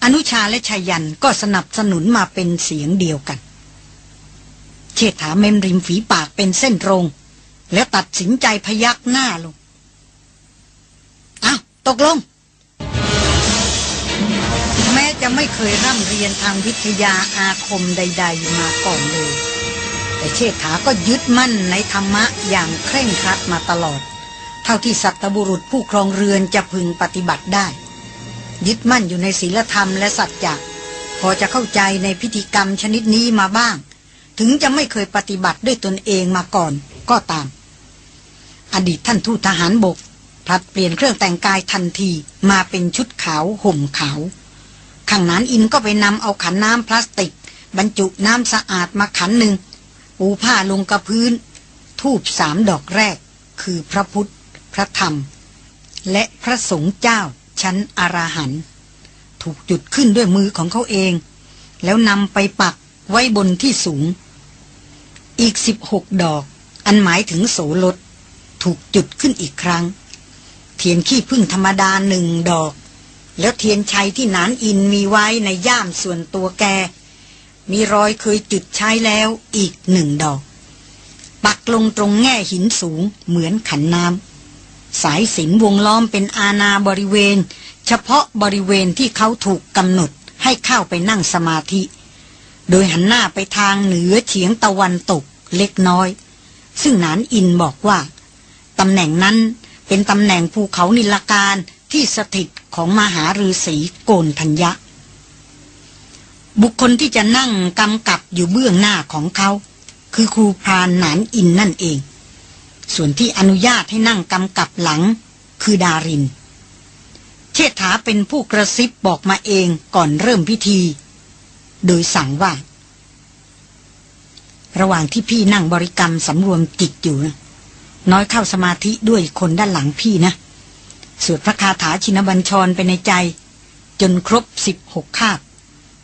อนุชาและชายันก็สนับสนุนมาเป็นเสียงเดียวกัน เชษฐาเมมริมฝีปากเป็นเส้นตรง แล้วตัดสินใจพยักหน้าลง ตกลง แม้จะไม่เคยร่ำเรียนทางวิทยาอาคมใด ๆ มาก่อนเลย แต่เชษฐาก็ยึดมั่นในธรรมะอย่างเคร่งครัดมาตลอด เท่าที่สัตบุรุษผู้ครองเรือนจะพึงปฏิบัติได้ ยึดมั่นอยู่ในศีลธรรมและสัจจะพอจะเข้าใจในพิธีกรรมชนิดนี้มาบ้าง ถึงจะไม่เคยปฏิบัติด้วยตนเองมาก่อนก็ตาม อดีตท่านทูตทหารบก ผลัดเปลี่ยนเครื่องแต่งกายทันทีมาเป็นชุดขาวห่มขาว ข้างนั้นอินก็ไปนำเอาขันน้ำพลาสติก บรรจุน้ำสะอาดมาขันหนึ่งปูผ้าลงกับพื้น ทูบสามดอกแรก คือพระพุทธ พระธรรม และพระสงฆ์เจ้า ชั้นอราหันถูกจุดขึ้นด้วยมือของเขาเอง แล้วนำไปปักไว้บนที่สูง อีกสิบหกดอก อันหมายถึงโสรถถูกจุดขึ้นอีกครั้ง เทียนขี้พึ่งธรรมดาหนึ่งดอก แล้วเทียนชัยที่นานอินมีไว้ในย่ามส่วนตัวแก มีรอยเคยจุดใช้แล้วอีกหนึ่งดอก ปักลงตรงแง่หินสูงเหมือนขันน้ำสายสินวงล้อมเป็นอาณาบริเวณ เฉพาะบริเวณที่เขาถูกกำหนดให้เข้าไปนั่งสมาธิ โดยหันหน้าไปทางเหนือเฉียงตะวันตกเล็กน้อย ซึ่งนานอินบอกว่าตำแหน่งนั้น เป็นตำแหน่งภูเขานิลการที่สถิตของมหาฤาษีโกนธัญญะ บุคคลที่จะนั่งกำกับอยู่เบื้องหน้าของเขา คือครูพรานหนานอินนั่นเอง ส่วนที่อนุญาตให้นั่งกำกับหลังคือดาริน เชษฐาเป็นผู้กระซิบบอกมาเองก่อนเริ่มพิธี โดยสั่งว่า ระหว่างที่พี่นั่งบริกรรมสำรวมจิตอยู่นะ น้อยเข้าสมาธิด้วยคนด้านหลังพี่นะสวดพระคาถาชินบัญชรไปในใจ จนครบสิบหกคาบ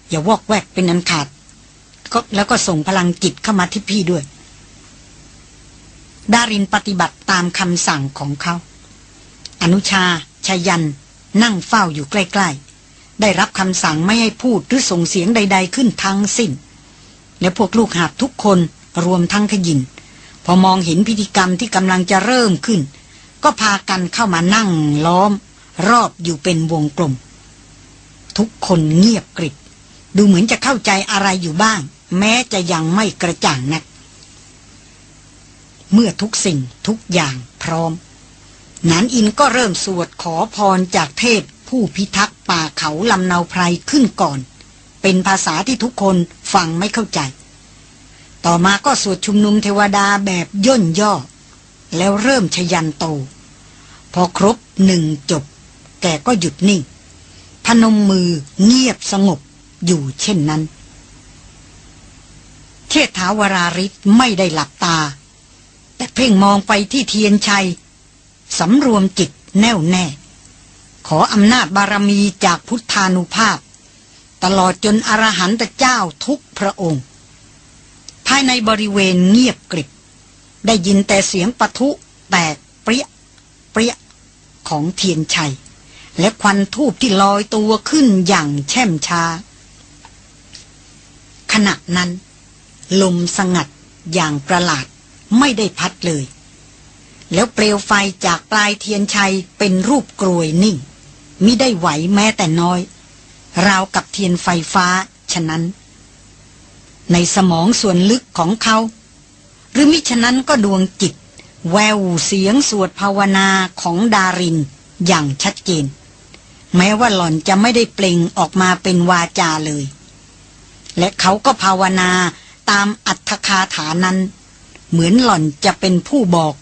อย่าวอกแวกเป็นอันขาดก็แล้วก็ส่งพลังจิตเข้ามาที่พี่ด้วย ดารินปฏิบัติตามคำสั่งของเขา อนุชาชายัน นั่งเฝ้าอยู่ใกล้ๆ ได้รับคำสั่งไม่ให้พูดหรือส่งเสียงใด ๆ ขึ้นทั้งสิ้น และพวกลูกหาบทุกคนรวมทั้งขยิน พอมองเห็นพิธีกรรมที่กำลังจะเริ่มขึ้น ก็พากันเข้ามานั่งล้อม รอบอยู่เป็นวงกลม ทุกคนเงียบกริบดูเหมือนจะเข้าใจอะไรอยู่บ้าง แม้จะยังไม่กระจ่างนัก เมื่อทุกสิ่งทุกอย่างพร้อมนานอินก็เริ่มสวดขอพรจากเทพผู้พิทักษ์ป่าเขาลำเนาไพรขึ้นก่อน เป็นภาษาที่ทุกคนฟังไม่เข้าใจ ต่อมาก็สวดชุมนุมเทวดาแบบย่นย่อ แล้วเริ่มชยันโต พอครบหนึ่งจบ แกก็หยุดนิ่ง พนมมือเงียบสงบอยู่เช่นนั้นเชษฐาวราริศไม่ได้หลับตา แต่เพ่งมองไปที่เทียนชัยสำรวมจิตแน่วแน่ ขออำนาจบารมีจากพุทธานุภาพ ตลอดจนอรหันตเจ้าทุกพระองค์ ภายในบริเวณเงียบกริบ ได้ยินแต่เสียงปะทุแตกเปรี้ย เปรี้ย ของเทียนชัย และควันทูบที่ลอยตัวขึ้นอย่างแช่มช้า ขณะนั้น ลมสงัดอย่างประหลาดไม่ได้พัดเลย แล้วเปลวไฟจากปลายเทียนชัยเป็นรูปกรวยนิ่งมิได้ไหวแม้แต่น้อย ราวกับเทียนไฟฟ้าฉะนั้น ในสมองส่วนลึกของเขา หรือมิฉะนั้นก็ดวงจิต แววเสียงสวดภาวนาของดารินอย่างชัดเจน แม้ว่าหล่อนจะไม่ได้เปล่งออกมาเป็นวาจาเลย และเขาก็ภาวนาตามอัตถคาถานั้น เหมือนหล่อนจะเป็นผู้บอก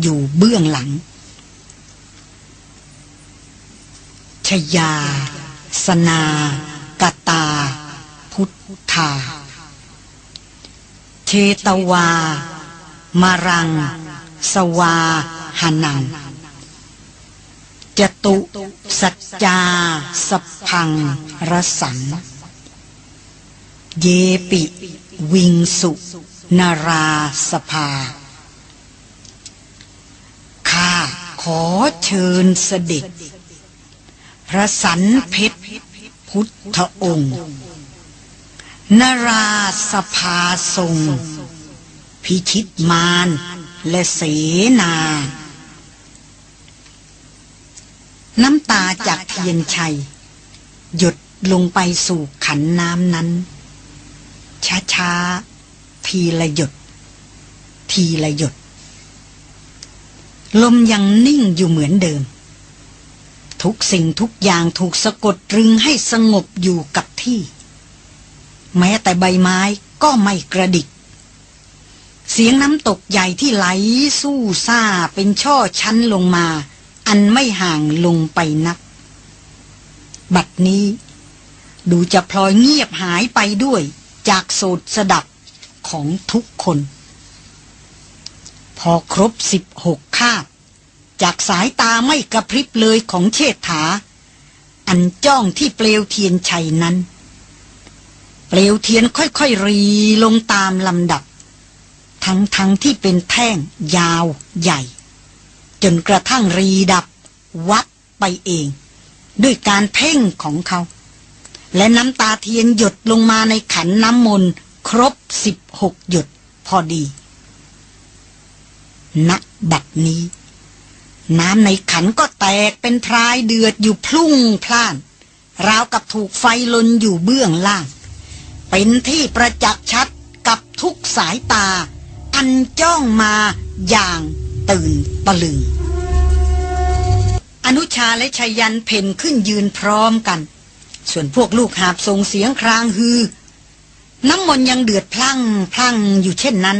อยู่เบื้องหลัง ชยา สนากตา พุทธา เทตวา มารัง สวาหานัง จตุ สัจจา สพังรสัง เยปิ วิงสุ นาราสภา ข้าขอเชิญเสด็จ พระสันเพชรพุทธองค์ นราสภาทรง พิชิตมารและเสนา น้ำตาจากเทียนชัย หยดลงไปสู่ขันน้ำนั้น ช้าๆ ทีละหยด ทีละหยด ลมยังนิ่งอยู่เหมือนเดิม ทุกสิ่งทุกอย่างถูกสะกดรึงให้สงบอยู่กับที่ แม้แต่ใบไม้ก็ไม่กระดิก เสียงน้ำตกใหญ่ที่ไหลสู้ซ่าเป็นช่อชั้นลงมา อันไม่ห่างลงไปนัก บัดนี้ ดูจะพลอยเงียบหายไปด้วยจากโสดสดับของทุกคน พอครบสิบหกคาบ จากสายตาไม่กระพริบเลยของเชษฐา อันจ้องที่เปลวเทียนชัยนั้น เปลวเทียนค่อยๆรีลงตามลำดับ ทั้งๆทที่เป็นแท่งยาวใหญ่ จนกระทั่งรีดับ วับไปเอง ด้วยการเพ่งของเขา และน้ำตาเทียนหยดลงมาในขันน้ำมนต์ครบสิบหกหยดพอดีณบัดนี้ น้ำในขันก็แตกเป็นพรายเดือดอยู่พลุ่งพล่าน ราวกับถูกไฟลนอยู่เบื้องล่าง เป็นที่ประจักษ์ชัดกับทุกสายตา อันจ้องมาอย่างตื่นตะลึง อนุชาและชยันเพ่นขึ้นยืนพร้อมกัน ส่วนพวกลูกหาบส่งเสียงครางฮือ น้ำมนยังเดือดพลังพลังอยู่เช่นนั้น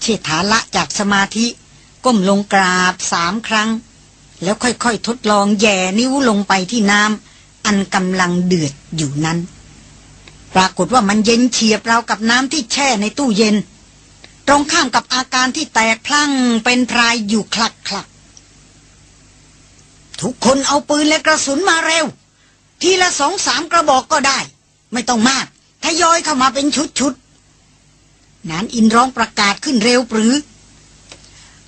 เชษฐาละจากสมาธิ ก้มลงกราบสามครั้ง แล้วค่อยๆทดลองแย่นิ้วลงไปที่น้ำอันกำลังเดือดอยู่นั้น ปรากฏว่ามันเย็นเฉียบราวกับน้ำที่แช่ในตู้เย็น ตรงข้ามกับอาการที่แตกพลังเป็นพรายอยู่คลักคลักทุกคนเอาปืนและกระสุนมาเร็ว ทีละสองสามกระบอกก็ได้ ไม่ต้องมากทยอยเข้ามาเป็นชุดชุดนานอินร้องประกาศขึ้นเร็วปรือ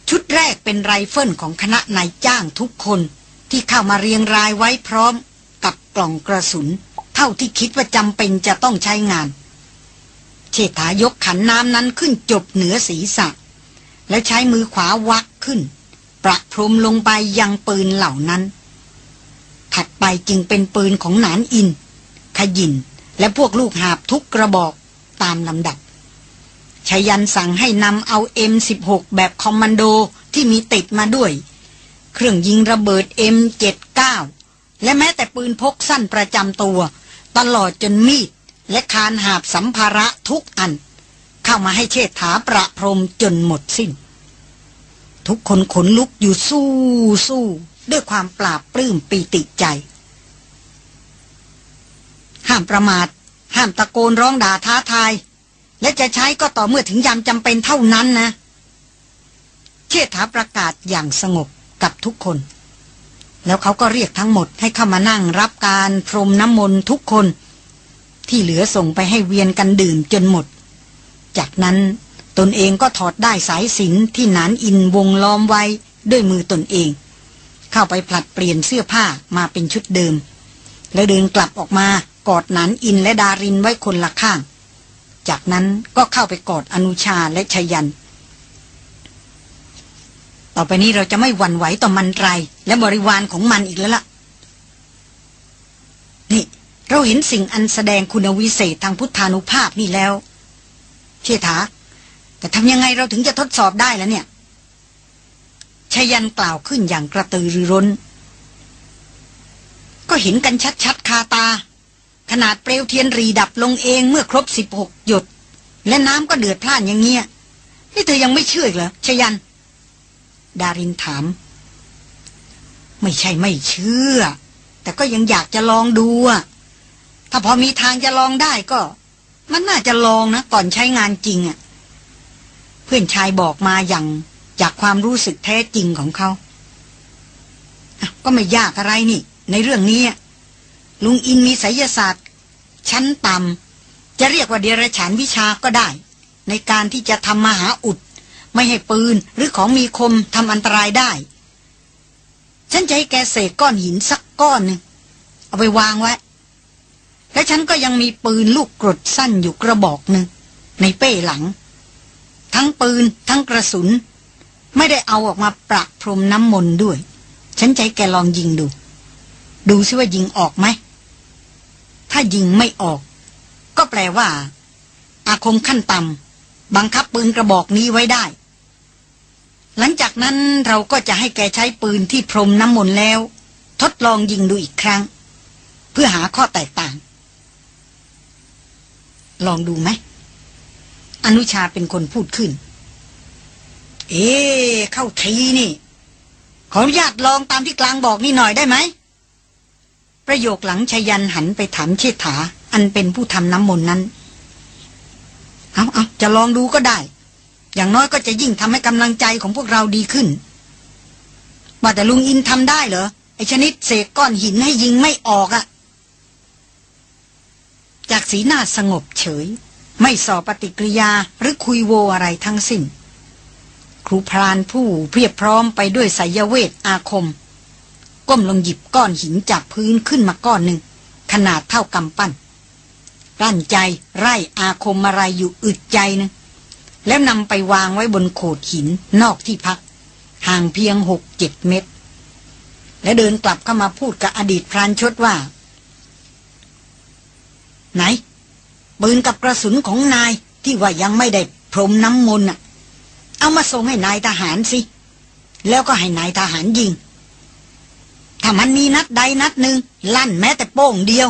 ชุดแรกเป็นไรเฟิลของคณะนายจ้างทุกคนที่เข้ามาเรียงรายไว้พร้อมกับกล่องกระสุน ท่าที่คิดว่าจำเป็นจะต้องใช้งาน เชษฐายกขันน้ำนั้นขึ้นจบเหนือศีรษะ แล้วใช้มือขวาวักขึ้น ประพรมลงไปยังปืนเหล่านั้น ถัดไปจึงเป็นปืนของหนานอิน ขยินและพวกลูกหาบทุกกระบอกตามลำดับชายันสั่งให้นำเอา M16 แบบคอมมานโดที่มีติดมาด้วย เครื่องยิงระเบิด M79 และแม้แต่ปืนพกสั้นประจำตัว ตลอดจนมีดและคานหาบสัมภาระทุกอัน เข้ามาให้เชษฐาประพรมจนหมดสิ้น ทุกคนขนลุกอยู่สู้สู้ด้วยความปราบปลื้มปีติใจ ห้ามประมาท ห้ามตะโกนร้องด่าท้าทาย และจะใช้ก็ต่อเมื่อถึงยามจำเป็นเท่านั้นนะ เชษฐาประกาศอย่างสงบกับทุกคน แล้วเขาก็เรียกทั้งหมดให้เข้ามานั่งรับการพรมน้ำมนต์ทุกคน ที่เหลือส่งไปให้เวียนกันดื่มจนหมด จากนั้นตนเองก็ถอดได้สายสินที่นานอินวงล้อมไว้ด้วยมือตนเอง เข้าไปผลัดเปลี่ยนเสื้อผ้ามาเป็นชุดเดิม แล้วเดินกลับออกมากอดนานอินและดารินไว้คนละข้าง จากนั้นก็เข้าไปกอดอนุชาและชยัน ต่อไปนี้เราจะไม่หวั่นไหวต่อมันไร และบริวารของมันอีกแล้วล่ะ นี่เราเห็นสิ่งอันแสดงคุณวิเศษทางพุทธานุภาพนี่แล้ว เชษฐา แต่ทำยังไงเราถึงจะทดสอบได้แล้วเนี่ยชยันกล่าวขึ้นอย่างกระตือรือร้น ก็เห็นกันชัดๆคาตา ขนาดเปลวเทียนรีดับลงเองเมื่อครบสิบหกหยด และน้ำก็เดือดพล่านอย่างเงี้ย นี่เธอยังไม่เชื่ออีกเหรอชยัน ดารินถาม ไม่ใช่ไม่เชื่อ แต่ก็ยังอยากจะลองดูอะถ้าพอมีทางจะลองได้ก็ มันน่าจะลองนะ ก่อนใช้งานจริงอะเพื่อนชายบอกมาอย่างจากความรู้สึกแท้จริงของเขาก็ไม่ยากอะไรนี่ ในเรื่องนี้ลุงอินมีไสยศาสตร์ ชั้นต่ำจะเรียกว่าเดรัจฉานวิชาก็ได้ ในการที่จะทำมาหาอุด ไม่ให้ปืนหรือของมีคมทำอันตรายได้ ฉันจะให้แกเสกก้อนหินสักก้อนหนึ่งเอาไปวางไว้ และฉันก็ยังมีปืนลูกกรดสั้นอยู่กระบอกหนึ่งในเป้หลัง ทั้งปืนทั้งกระสุน ไม่ได้เอาออกมาประพรมน้ำมนต์ด้วย ฉันใจแกลองยิงดู ดูซิว่ายิงออกไหม ถ้ายิงไม่ออก ก็แปลว่า อาคมขั้นต่ำบังคับปืนกระบอกนี้ไว้ได้ หลังจากนั้นเราก็จะให้แกใช้ปืนที่พรมน้ำมนต์แล้ว ทดลองยิงดูอีกครั้ง เพื่อหาข้อแตกต่าง ลองดูไหม อนุชาเป็นคนพูดขึ้น เอ๊เข้าทีนี่ ขออนุญาตลองตามที่กลางบอกนี่หน่อยได้ไหม ประโยคหลังชยันหันไปถามเชษฐา อันเป็นผู้ทำน้ำมนต์นั้น เอาเอาจะลองดูก็ได้ อย่างน้อยก็จะยิ่งทำให้กำลังใจของพวกเราดีขึ้น ว่าแต่ลุงอินทำได้เหรอ ไอชนิดเศษก้อนหินให้ยิงไม่ออกอะจากสีหน้าสงบเฉย ไม่สอบปฏิกิริยาหรือคุยโวอะไรทั้งสิ้น ครูพรานผู้เพียบพร้อมไปด้วยสายเวทอาคม ก้มลงหยิบก้อนหินจากพื้นขึ้นมาก้อนหนึ่ง ขนาดเท่ากำปั้น รั้นใจไร่อาคมอะไรอยู่อึดใจนึง แล้วนำไปวางไว้บนโขดหินนอกที่พัก ห่างเพียงหกเจ็ดเมตร และเดินกลับเข้ามาพูดกับอดีตพรานชดว่า ไหน ปืนกับกระสุนของนายที่ว่ายังไม่ได้พรมน้ำมนต์เอามาส่งให้นายทหารสิ แล้วก็ให้นายทหารยิง ถ้ามันมีนัดใดนัดหนึ่งลั่นแม้แต่โป้งเดียว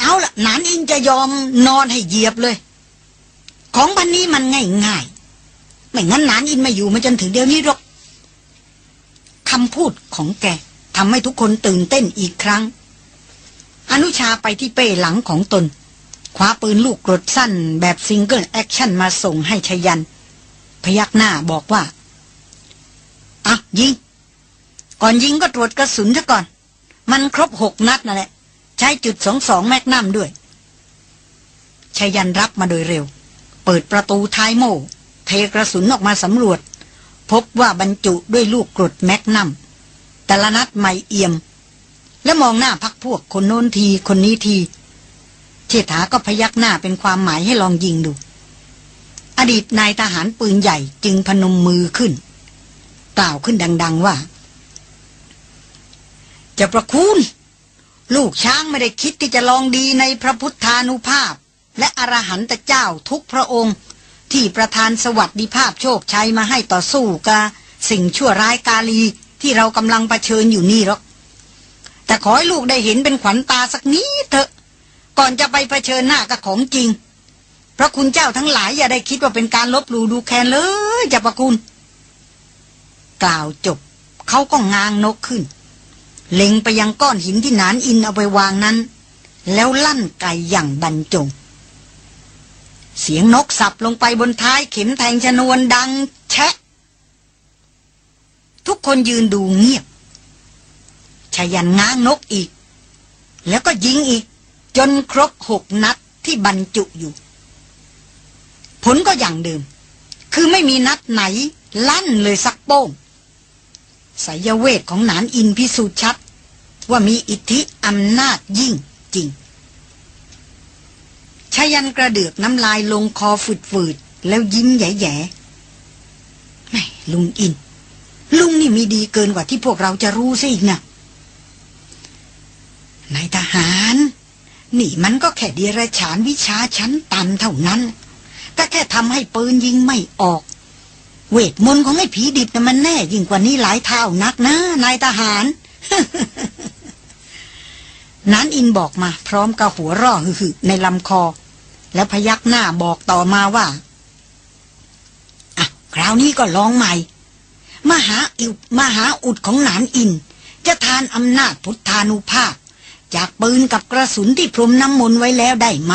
เอาละนานอินจะยอมนอนให้เหยียบเลย ของพรรค์นี้มันง่ายง่ายไม่งั้นนานอินมาอยู่มาจนถึงเดี๋ยวนี้หรอกคำพูดของแกทำให้ทุกคนตื่นเต้นอีกครั้ง อนุชาไปที่เป้หลังของตนคว้าปืนลูกกรดสั้นแบบ single action มาส่งให้ไชยยันต์ พยักหน้าบอกว่า อะ ยิง ก่อนยิงก็ตรวจกระสุนซะก่อน มันครบหกนัดนั่นแหละ ใช้จุดสองสองแมกนัมด้วยชายันรับมาโดยเร็ว เปิดประตูท้ายโม่ เทกระสุนออกมาสำรวจ พบว่าบรรจุด้วยลูกกรดแมกนัมแต่ละนัดไม่เอี่ยม และมองหน้าพักพวกคนโน้นทีคนนี้ทีเชษฐาก็พยักหน้าเป็นความหมายให้ลองยิงดู อดีตนายทหารปืนใหญ่จึงพนมมือขึ้น กล่าวขึ้นดัง ๆว่า จะประคุณ ลูกช้างไม่ได้คิดที่จะลองดีในพระพุทธานุภาพ และอรหันตเจ้าทุกพระองค์ ที่ประทานสวัสดิภาพโชคชัยมาให้ต่อสู้กับสิ่งชั่วร้ายกาลีที่เรากำลังเผชิญอยู่นี่หรอก แต่ขอให้ลูกได้เห็นเป็นขวัญตาสักนี้เถอะ ก่อนจะไปเผชิญหน้ากับของจริง พระคุณเจ้าทั้งหลายอย่าได้คิดว่าเป็นการลบหลู่ดูแคลนเลยจ้าประคุณ กล่าวจบเขาก็งางนกขึ้น เล็งไปยังก้อนหินที่นานอินเอาไปวางนั้น แล้วลั่นไกอย่างบรรจง เสียงนกสับลงไปบนท้ายเข็มแทงชนวนดังแชะ ทุกคนยืนดูเงียบชายันง้างนกอีก แล้วก็ยิงอีก จนครบหกนัดที่บรรจุอยู่ ผลก็อย่างเดิม คือไม่มีนัดไหน ลั่นเลยสักโป้งสายเวทของหนานอินพิสูจน์ชัด ว่ามีอิทธิอำนาจยิ่งจริง ชายันกระเดือกน้ำลายลงคอฝืดๆ แล้วยิ้มแย่ๆไม่ลุงอิน ลุงนี่มีดีเกินกว่าที่พวกเราจะรู้ซิอีกนะนายทหาร นี่มันก็แค่เดียรฉานวิชาชั้นต่ำเท่านั้น ก็แค่ทำให้ปืนยิงไม่ออก เวทมนต์ของไอ้ผีดิบนะ่ะมันแน่ยิ่งกว่านี้หลายเท่านักนะนายทหารนั้นอินบอกมาพร้อมกับหัวร่อหึในลำคอ แล้วพยักหน้าบอกต่อมาว่าอะคราวนี้ก็ลองใหม่ มหาอิมหาอุดของหนานอิน จะทานอำนาจพุทธานุภาพ จากปืนกับกระสุนที่พรมน้ำมนต์ไว้แล้วได้ไหม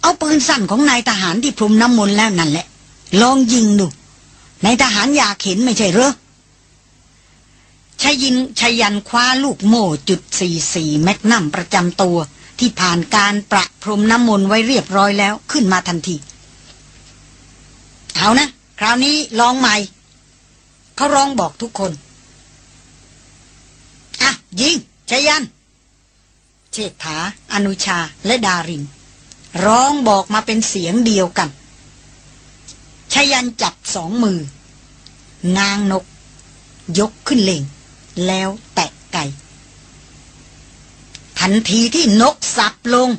เอาปืนสั้นของนายทหารที่พรมน้ำมนต์แล้วนั่นแหละ ลองยิงดูนายทหารอยากเห็นไม่ใช่หรอชายินชายันคว้าลูกโม่จุดสี่สี่แมกนัมประจำตัว ที่ผ่านการประพรมน้ำมนต์ไว้เรียบร้อยแล้วขึ้นมาทันที เอานะ คราวนี้ลองใหม่ เขาร้องบอกทุกคน อะ ยิงชายัน เชษฐา อนุชาและดารินร้องบอกมาเป็นเสียงเดียวกันชายันจับสองมือ งางนก ยกขึ้นเล่ง แล้วแตะไก่ ทันทีที่นกสับลง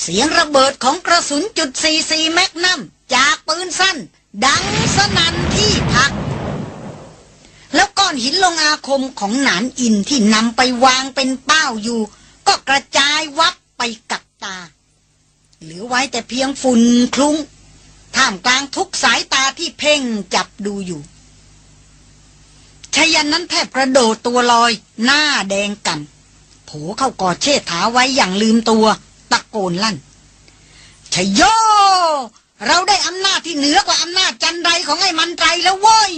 เสียงระเบิดของกระสุนจุดสี่สี่แมกนัมจากปืนสั้น ดังสนั่นที่พัก แล้วก้อนหินลงอาคมของหนานอินที่นำไปวางเป็นเป้าอยู่ ก็กระจายวับไปกับตา เหลือไว้แต่เพียงฝุ่นคลุ้งท่ามกลางทุกสายตาที่เพ่งจับดูอยู่ชยันนั้นแทบกระโดดตัวลอยหน้าแดงกัน โผเข้ากอดเชษฐาไว้อย่างลืมตัว ตะโกนลั่นชยโย เราได้อำนาจที่เหนือกว่าอำนาจจันไรของไอ้มันไรแล้วเว้ย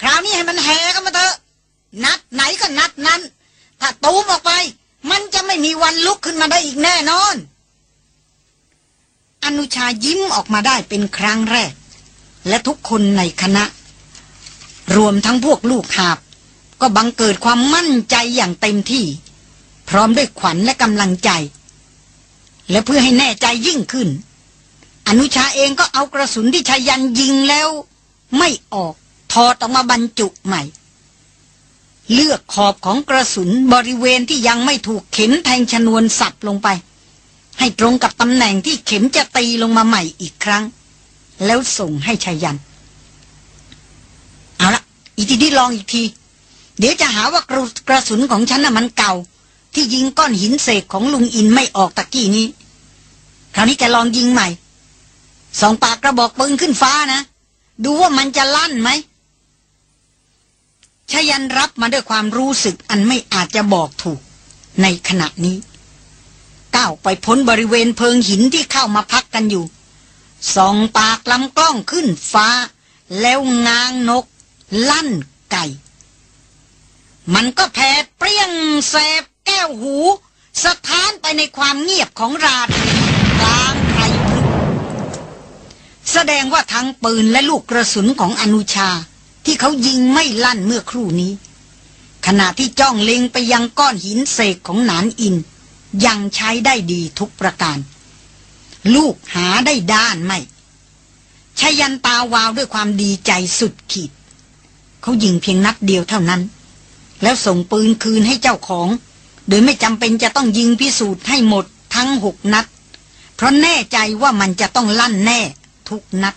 คราวนี้ให้มันแห่กันมาเถอะ นัดไหนก็นัดนั้น ถ้าตูมออกไป มันจะไม่มีวันลุกขึ้นมาได้อีกแน่นอน อนุชายิ้มออกมาได้เป็นครั้งแรก และทุกคนในคณะ รวมทั้งพวกลูกหาบ ก็บังเกิดความมั่นใจอย่างเต็มที่ พร้อมด้วยขวัญและกำลังใจ และเพื่อให้แน่ใจยิ่งขึ้น อนุชาเองก็เอากระสุนที่ชายันยิงแล้ว ไม่ออกถอดออกมาบรรจุใหม่ เลือกขอบของกระสุนบริเวณที่ยังไม่ถูกเข็มแทงชนวนสับลงไป ให้ตรงกับตำแหน่งที่เข็มจะตีลงมาใหม่อีกครั้ง แล้วส่งให้ชายัน เอาละอีทีนี้ลองอีกที เดี๋ยวจะหาว่ากระกระสุนของฉันน่ะมันเก่า ที่ยิงก้อนหินเศษของลุงอินไม่ออกตะกี้นี้ คราวนี้แกลองยิงใหม่สองปากกระบอกปืนขึ้นฟ้านะ ดูว่ามันจะลั่นไหมชยันรับมาด้วยความรู้สึกอันไม่อาจจะบอกถูก ในขณะนี้ ก้าวไปพ้นบริเวณเพิงหินที่เข้ามาพักกันอยู่สองปากลำกล้องขึ้นฟ้า แล้วงางนก ลั่นไก่ มันก็แผ่เปรี้ยงแสบ แก้วหู สะท้านไปในความเงียบของราดกลางไพรพฤกแสดงว่าทั้งปืนและลูกกระสุนของอนุชา ที่เขายิงไม่ลั่นเมื่อครู่นี้ ขณะที่จ้องเล็งไปยังก้อนหินเศษของหนานอิน ยังใช้ได้ดีทุกประการ ลูกหาได้ด้านไม่ชยันตาวาวด้วยความดีใจสุดขีด เขายิงเพียงนัดเดียวเท่านั้น แล้วส่งปืนคืนให้เจ้าของ โดยไม่จำเป็นจะต้องยิงพิสูจน์ให้หมดทั้งหกนัด เพราะแน่ใจว่ามันจะต้องลั่นแน่ทุกนัด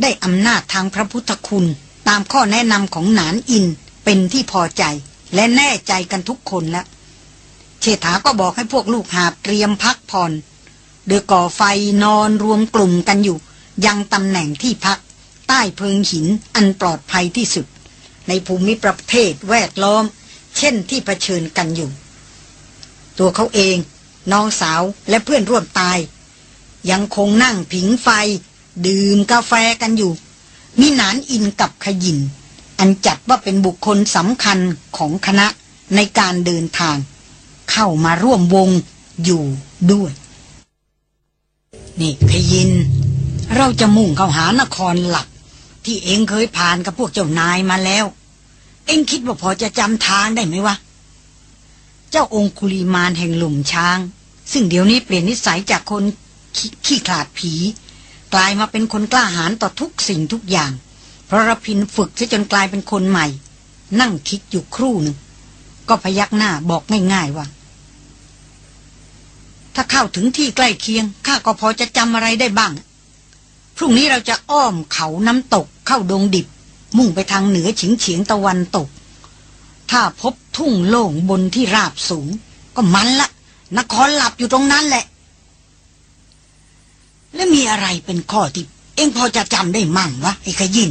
ได้อำนาจทางพระพุทธคุณตามข้อแนะนำของหนานอินเป็นที่พอใจและแน่ใจกันทุกคนแล้วเชษฐาก็บอกให้พวกลูกหาบเตรียมพักผ่อนโดยก่อไฟนอนรวมกลุ่มกันอยู่ ยังตำแหน่งที่พัก ใต้เพิงหินอันปลอดภัยที่สุด ในภูมิประเทศแวดล้อม เช่นที่เผชิญกันอยู่ ตัวเขาเอง น้องสาวและเพื่อนร่วมตาย ยังคงนั่งผิงไฟ ดื่มกาแฟกันอยู่ มีหนานอินกับขยิน อันจัดว่าเป็นบุคคลสำคัญของคณะในการเดินทาง เข้ามาร่วมวงอยู่ด้วย นี่ขยิน เราจะมุ่งเข้าหานครหลัก ที่เองเคยผ่านกับพวกเจ้านายมาแล้ว เองคิดว่าพอจะจำทางได้ไหมวะ เจ้าองคุลีมานแห่งหลุมช้าง ซึ่งเดี๋ยวนี้เปลี่ยนนิสัยจากคนขขี้ขลาดผี กลายมาเป็นคนกล้าหาญต่อทุกสิ่งทุกอย่าง เพราะรพินฝึกซะจนกลายเป็นคนใหม่ นั่งคิดอยู่ครู่หนึ่ง ก็พยักหน้าบอกง่ายๆว่า ถ้าเข้าถึงที่ใกล้เคียงข้าก็พอจะจำอะไรได้บ้าง พรุ่งนี้เราจะอ้อมเขาน้ำตกเข้าดงดิบ มุ่งไปทางเหนือเฉียงเฉียงตะวันตก ถ้าพบทุ่งโล่งบนที่ราบสูง ก็มันละ นครหลับอยู่ตรงนั้นแหละ และมีอะไรเป็นข้อที่เองพอจะจำได้มั่งวะไอ้ขยิน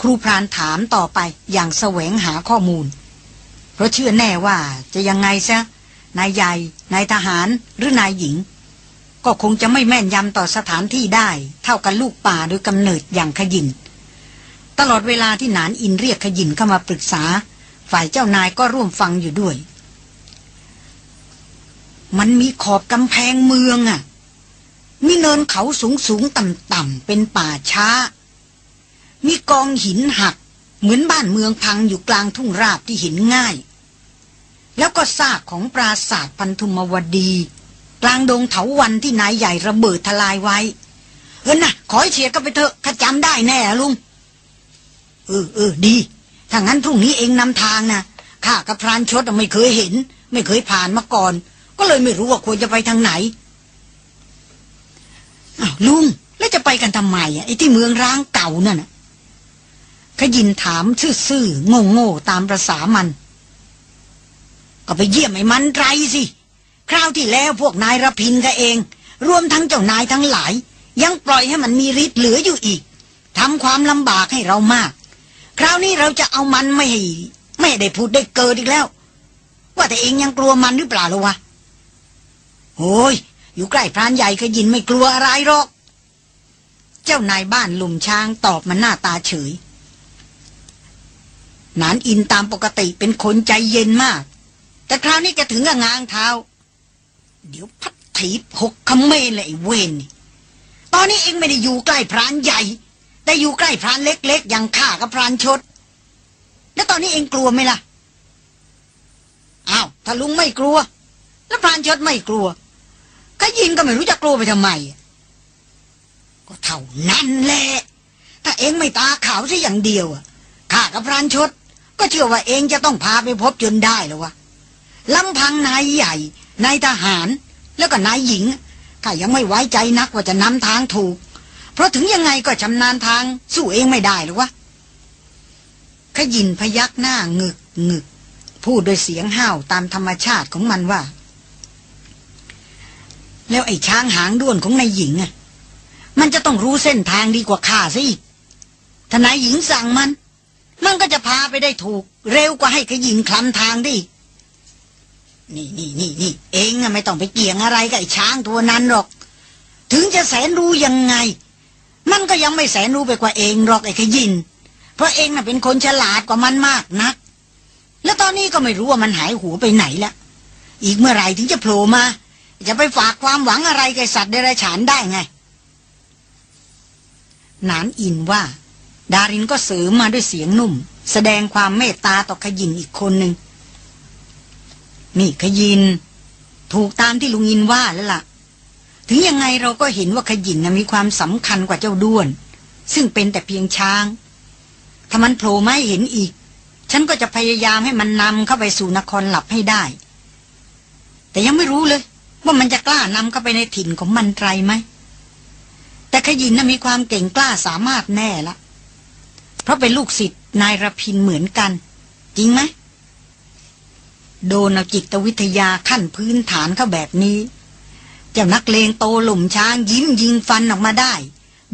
ครูพรานถามต่อไปอย่างแสวงหาข้อมูล เพราะเชื่อแน่ว่าจะยังไงซะนายใหญ่นายทหารหรือนายหญิง ก็คงจะไม่แม่นยำต่อสถานที่ได้ เท่ากันลูกป่าโดยกำเนิดอย่างขยิน ตลอดเวลาที่หนานอินเรียกขยินเข้ามาปรึกษา ฝ่ายเจ้านายก็ร่วมฟังอยู่ด้วย มันมีขอบกำแพงเมืองอะ่ะ มีเนินเขาสูงสูงต่ำต่ำเป็นป่าช้า มีกองหินหัก เหมือนบ้านเมืองพังอยู่กลางทุ่งราบที่เห็นง่าย แล้วก็ซากของปราสาทพันธุมวดี กลางดงเถาวันที่นายใหญ่ระเบิดทลายไว้ เออนะขอให้เฉียดก็ไปเถอะข้าจำได้แน่ลุง เออเออดีถ้างั้นพรุ่งนี้เองนำทางนะข้ากับพรานชดไม่เคยเห็น ไม่เคยผ่านมาก่อน ก็เลยไม่รู้ว่าควรจะไปทางไหนอ้าวลุงแล้วจะไปกันทำไมอะไอ้ที่เมืองร้างเก่านั่นน่ะขยินถามซื่อๆโง่ๆตามประษามัน ก็ไปเยี่ยมไอ้มันไรสิคราวที่แล้วพวกนายรพินก็เอง รวมทั้งเจ้านายทั้งหลาย ยังปล่อยให้มันมีฤทธิ์เหลืออยู่อีกทำความลำบากให้เรามาก ราวนี้เราจะเอามันไม่ให้ไม่ได้พูดได้เกิดอีกแล้ว ว่าแต่เองยังกลัวมันหรือเปล่าล่ะวะโอ้ย อยู่ใกล้พรานใหญ่ขยินไม่กลัวอะไรหรอก เจ้านายบ้านลุมช้างตอบมันหน้าตาเฉยนานอินตามปกติเป็นคนใจเย็นมาก แต่คราวนี้แกถึงกับงางเท้า เดี๋ยวพัดถีบหกคำเมนเลยเวนตอนนี้เองไม่ได้อยู่ใกล้พรานใหญ่ แต่อยู่ใกล้พรานเล็กๆอย่างข้ากับพรานชด แล้วตอนนี้เองกลัวไหมล่ะอ้าวถ้าลุงไม่กลัว แล้วพรานชดไม่กลัวก็ยินก็ไม่รู้จะกลัวไปทำไม ก็เท่านั้นแหละ ถ้าเองไม่ตาขาวซะอย่างเดียวอะข้ากับพรานชด ก็เชื่อว่าเองจะต้องพาไปพบจนได้แล้ววะลำพังนายใหญ่ นายทหาร แล้วก็นายหญิงข้ายังไม่ไว้ใจนักว่าจะนำทางถูก เพราะถึงยังไงก็ชำนาญทางสู้เองไม่ได้หรือวะขยินพยักหน้างึกงึก พูดโดยเสียงห้าวตามธรรมชาติของมันว่า แล้วไอ้ช้างหางด้วนของนายหญิงอะ มันจะต้องรู้เส้นทางดีกว่าข้าซะอีกถ้านายหญิงสั่งมัน มันก็จะพาไปได้ถูก เร็วกว่าให้ขยินคลำทางด้อีกนี่นี่นี่นี่เองอะไม่ต้องไปเกี่ยงอะไรกับไอ้ช้างตัวนั้นหรอก ถึงจะแสนรู้ยังไง มันก็ยังไม่แสนรู้ไปกว่าเองหรอกไอ้ขยิน เพราะเองน่ะเป็นคนฉลาดกว่ามันมากนัก แล้วตอนนี้ก็ไม่รู้ว่ามันหายหัวไปไหนละอีกเมื่อไหร่ถึงจะโผล่มาจะไปฝากความหวังอะไรกับสัตว์เดรัจฉานได้ไง นานอินว่า ดารินก็เสริมมาด้วยเสียงนุ่ม แสดงความเมตตาต่อขยินอีกคนหนึ่งนี่ขยิน ถูกตามที่ลุงอินว่าแล้วล่ะ ถึงยังไงเราก็เห็นว่าขยินนะมีความสำคัญกว่าเจ้าด้วน ซึ่งเป็นแต่เพียงช้าง ถ้ามันโผล่ไมาให้เห็นอีก ฉันก็จะพยายามให้มันนำเข้าไปสู่นครหลับให้ได้ แต่ยังไม่รู้เลย ว่ามันจะกล้านำเข้าไปในถิ่นของมันไตรไหม แต่ขยินน่ะมีความเก่งกล้าสามารถแน่ละ เพราะเป็นลูกศิษย์นายรพินเหมือนกัน จริงไหมโดนเอาจิตวิทยาขั้นพื้นฐานเข้าแบบนี้ เจ้านักเลงโตหล่มช้างยิ้มยิงฟันออกมาได้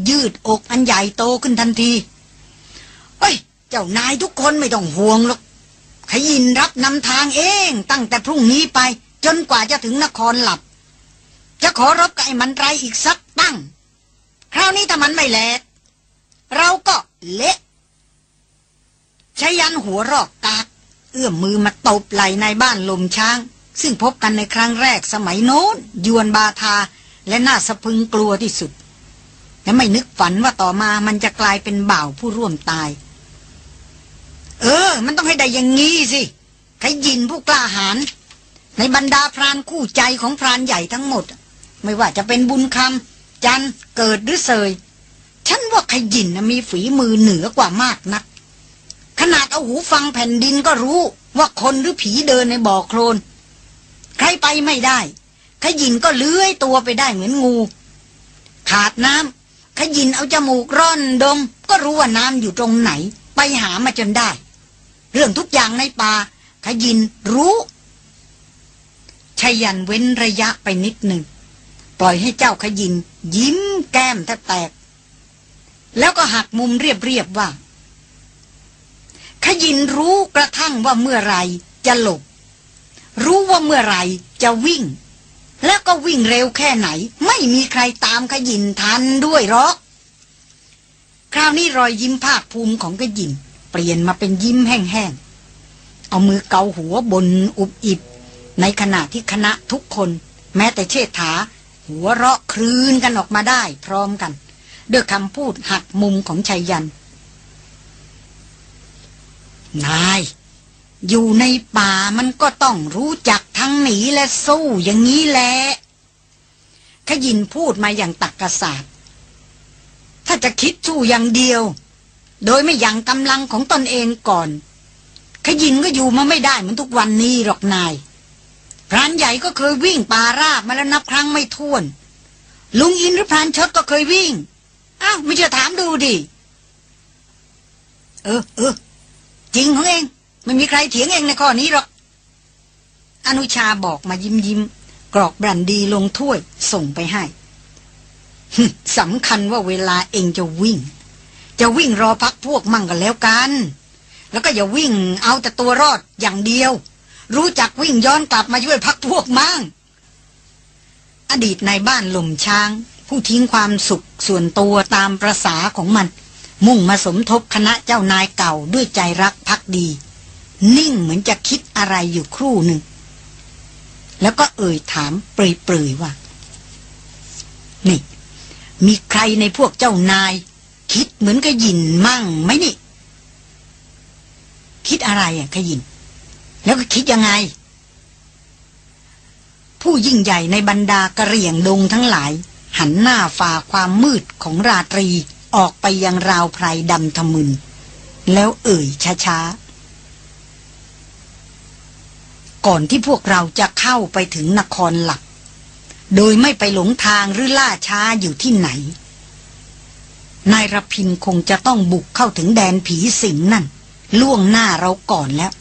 ยืดอกอันใหญ่โตขึ้นทันทีเอ้ย เจ้านายทุกคนไม่ต้องห่วงหรอกขยินรับนำทางเอง ตั้งแต่พรุ่งนี้ไป จนกว่าจะถึงนครหลับ จะขอรบกับไอ้มันไรอีกสักตั้ง คราวนี้ถ้ามันไม่แหลกเราก็เละชายันหัวรอกกาก เอื้อมมือมาตบไหลในบ้านลมช้าง ซึ่งพบกันในครั้งแรกสมัยโน้นยวนบาทาและน่าสะพึงกลัวที่สุด และไม่นึกฝันว่าต่อมามันจะกลายเป็นบ่าวผู้ร่วมตาย เออ มันต้องให้ได้อย่างงี้สิขยินผู้กล้าหาญในบรรดาพรานคู่ใจของพรานใหญ่ทั้งหมด ไม่ว่าจะเป็นบุญคำจันเกิดหรือเสยฉันว่าขยินมีฝีมือเหนือกว่ามากนัก ขนาดเอาหูฟังแผ่นดินก็รู้ว่าคนหรือผีเดินในบ่อโคลน ใครไปไม่ได้ขยินก็เลื้อยตัวไปได้เหมือนงู ขาดน้ำขยินเอาจมูกร่อนดม ก็รู้ว่าน้ำอยู่ตรงไหน ไปหามาจนได้ เรื่องทุกอย่างในป่าขยินรู้ชายันเว้นระยะไปนิดหนึ่ง ปล่อยให้เจ้าขยิน ยิ้มแก้มแทบแตก แล้วก็หักมุมเรียบๆว่า ขยินรู้กระทั่งว่าเมื่อไรจะหลบ รู้ว่าเมื่อไรจะวิ่ง แล้วก็วิ่งเร็วแค่ไหน ไม่มีใครตามขยินทันด้วยหรอกคราวนี้รอยยิ้มภาคภูมิของขยินเปลี่ยนมาเป็นยิ้มแห้งๆ เอามือเกาหัวบนอุบอิบ ในขณะที่คณะทุกคน แม้แต่เชษฐา หัวเราะคลืนกันออกมาได้พร้อมกัน ด้วยคำพูดหักมุมของชัยยัน นาย อยู่ในป่ามันก็ต้องรู้จักทั้งหนีและสู้อย่างนี้แหละขยินพูดมาอย่างตักกษัตริย์ถ้าจะคิดสู้อย่างเดียว โดยไม่ยังกำลังของตนเองก่อน ขยินก็อยู่มาไม่ได้เหมือนทุกวันนี้หรอกนาย พรานใหญ่ก็เคยวิ่งป่าราบมาแล้วนับครั้งไม่ถ้วน ลุงอินหรือพรานชดก็เคยวิ่ง อ้าวไม่เชื่อถามดูดิ เออเออจริงของเอง ไม่มีใครเถียงเองในข้อนี้หรอก อนุชาบอกมายิ้มยิ้มกรอกบรันดีลงถ้วยส่งไปให้สำคัญว่าเวลาเองจะวิ่ง จะวิ่งรอพักพวกมั่งกันแล้วกัน แล้วก็อย่าวิ่งเอาแต่ตัวรอดอย่างเดียว รู้จักวิ่งย้อนกลับมาช่วยพักพวกมั่ง อดีตในบ้านหลมช้าง ผู้ทิ้งความสุขส่วนตัวตามประษาของมัน มุ่งมาสมทบคณะเจ้านายเก่าด้วยใจรักพักดี นิ่งเหมือนจะคิดอะไรอยู่ครู่หนึ่ง แล้วก็เอ่ยถามเปรยๆว่า นี่ มีใครในพวกเจ้านาย คิดเหมือนกับยินมั่งไหมนี่ คิดอะไรอะขยิน แล้วก็คิดยังไง ผู้ยิ่งใหญ่ในบรรดากระเรียงดงทั้งหลาย หันหน้าฝ่าความมืดของราตรีออกไปยังราวไพรดำทะมึน แล้วเอ่ยช้าๆ ก่อนที่พวกเราจะเข้าไปถึงนครหลัก โดยไม่ไปหลงทางหรือล่าช้าอยู่ที่ไหน นายรพินคงจะต้องบุกเข้าถึงแดนผีสิงนั่น ล่วงหน้าเราก่อนแล้ว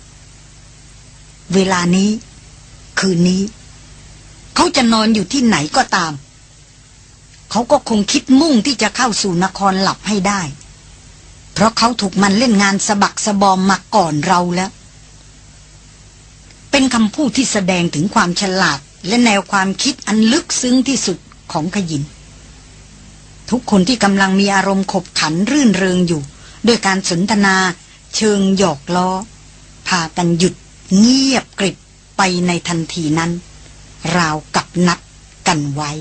เวลานี้ คืนนี้ เขาจะนอนอยู่ที่ไหนก็ตาม เขาก็คงคิดมุ่งที่จะเข้าสู่นครหลับให้ได้ เพราะเขาถูกมันเล่นงานสะบักสะบอมมาก่อนเราแล้ว เป็นคำพูดที่แสดงถึงความฉลาด และแนวความคิดอันลึกซึ้งที่สุดของขยิน ทุกคนที่กำลังมีอารมณ์ขบขันรื่นเริงอยู่ ด้วยการสนทนา เชิงหยอกล้อ พากันหยุดเงียบกริบไปในทันทีนั้น ราวกับนัดกันไว้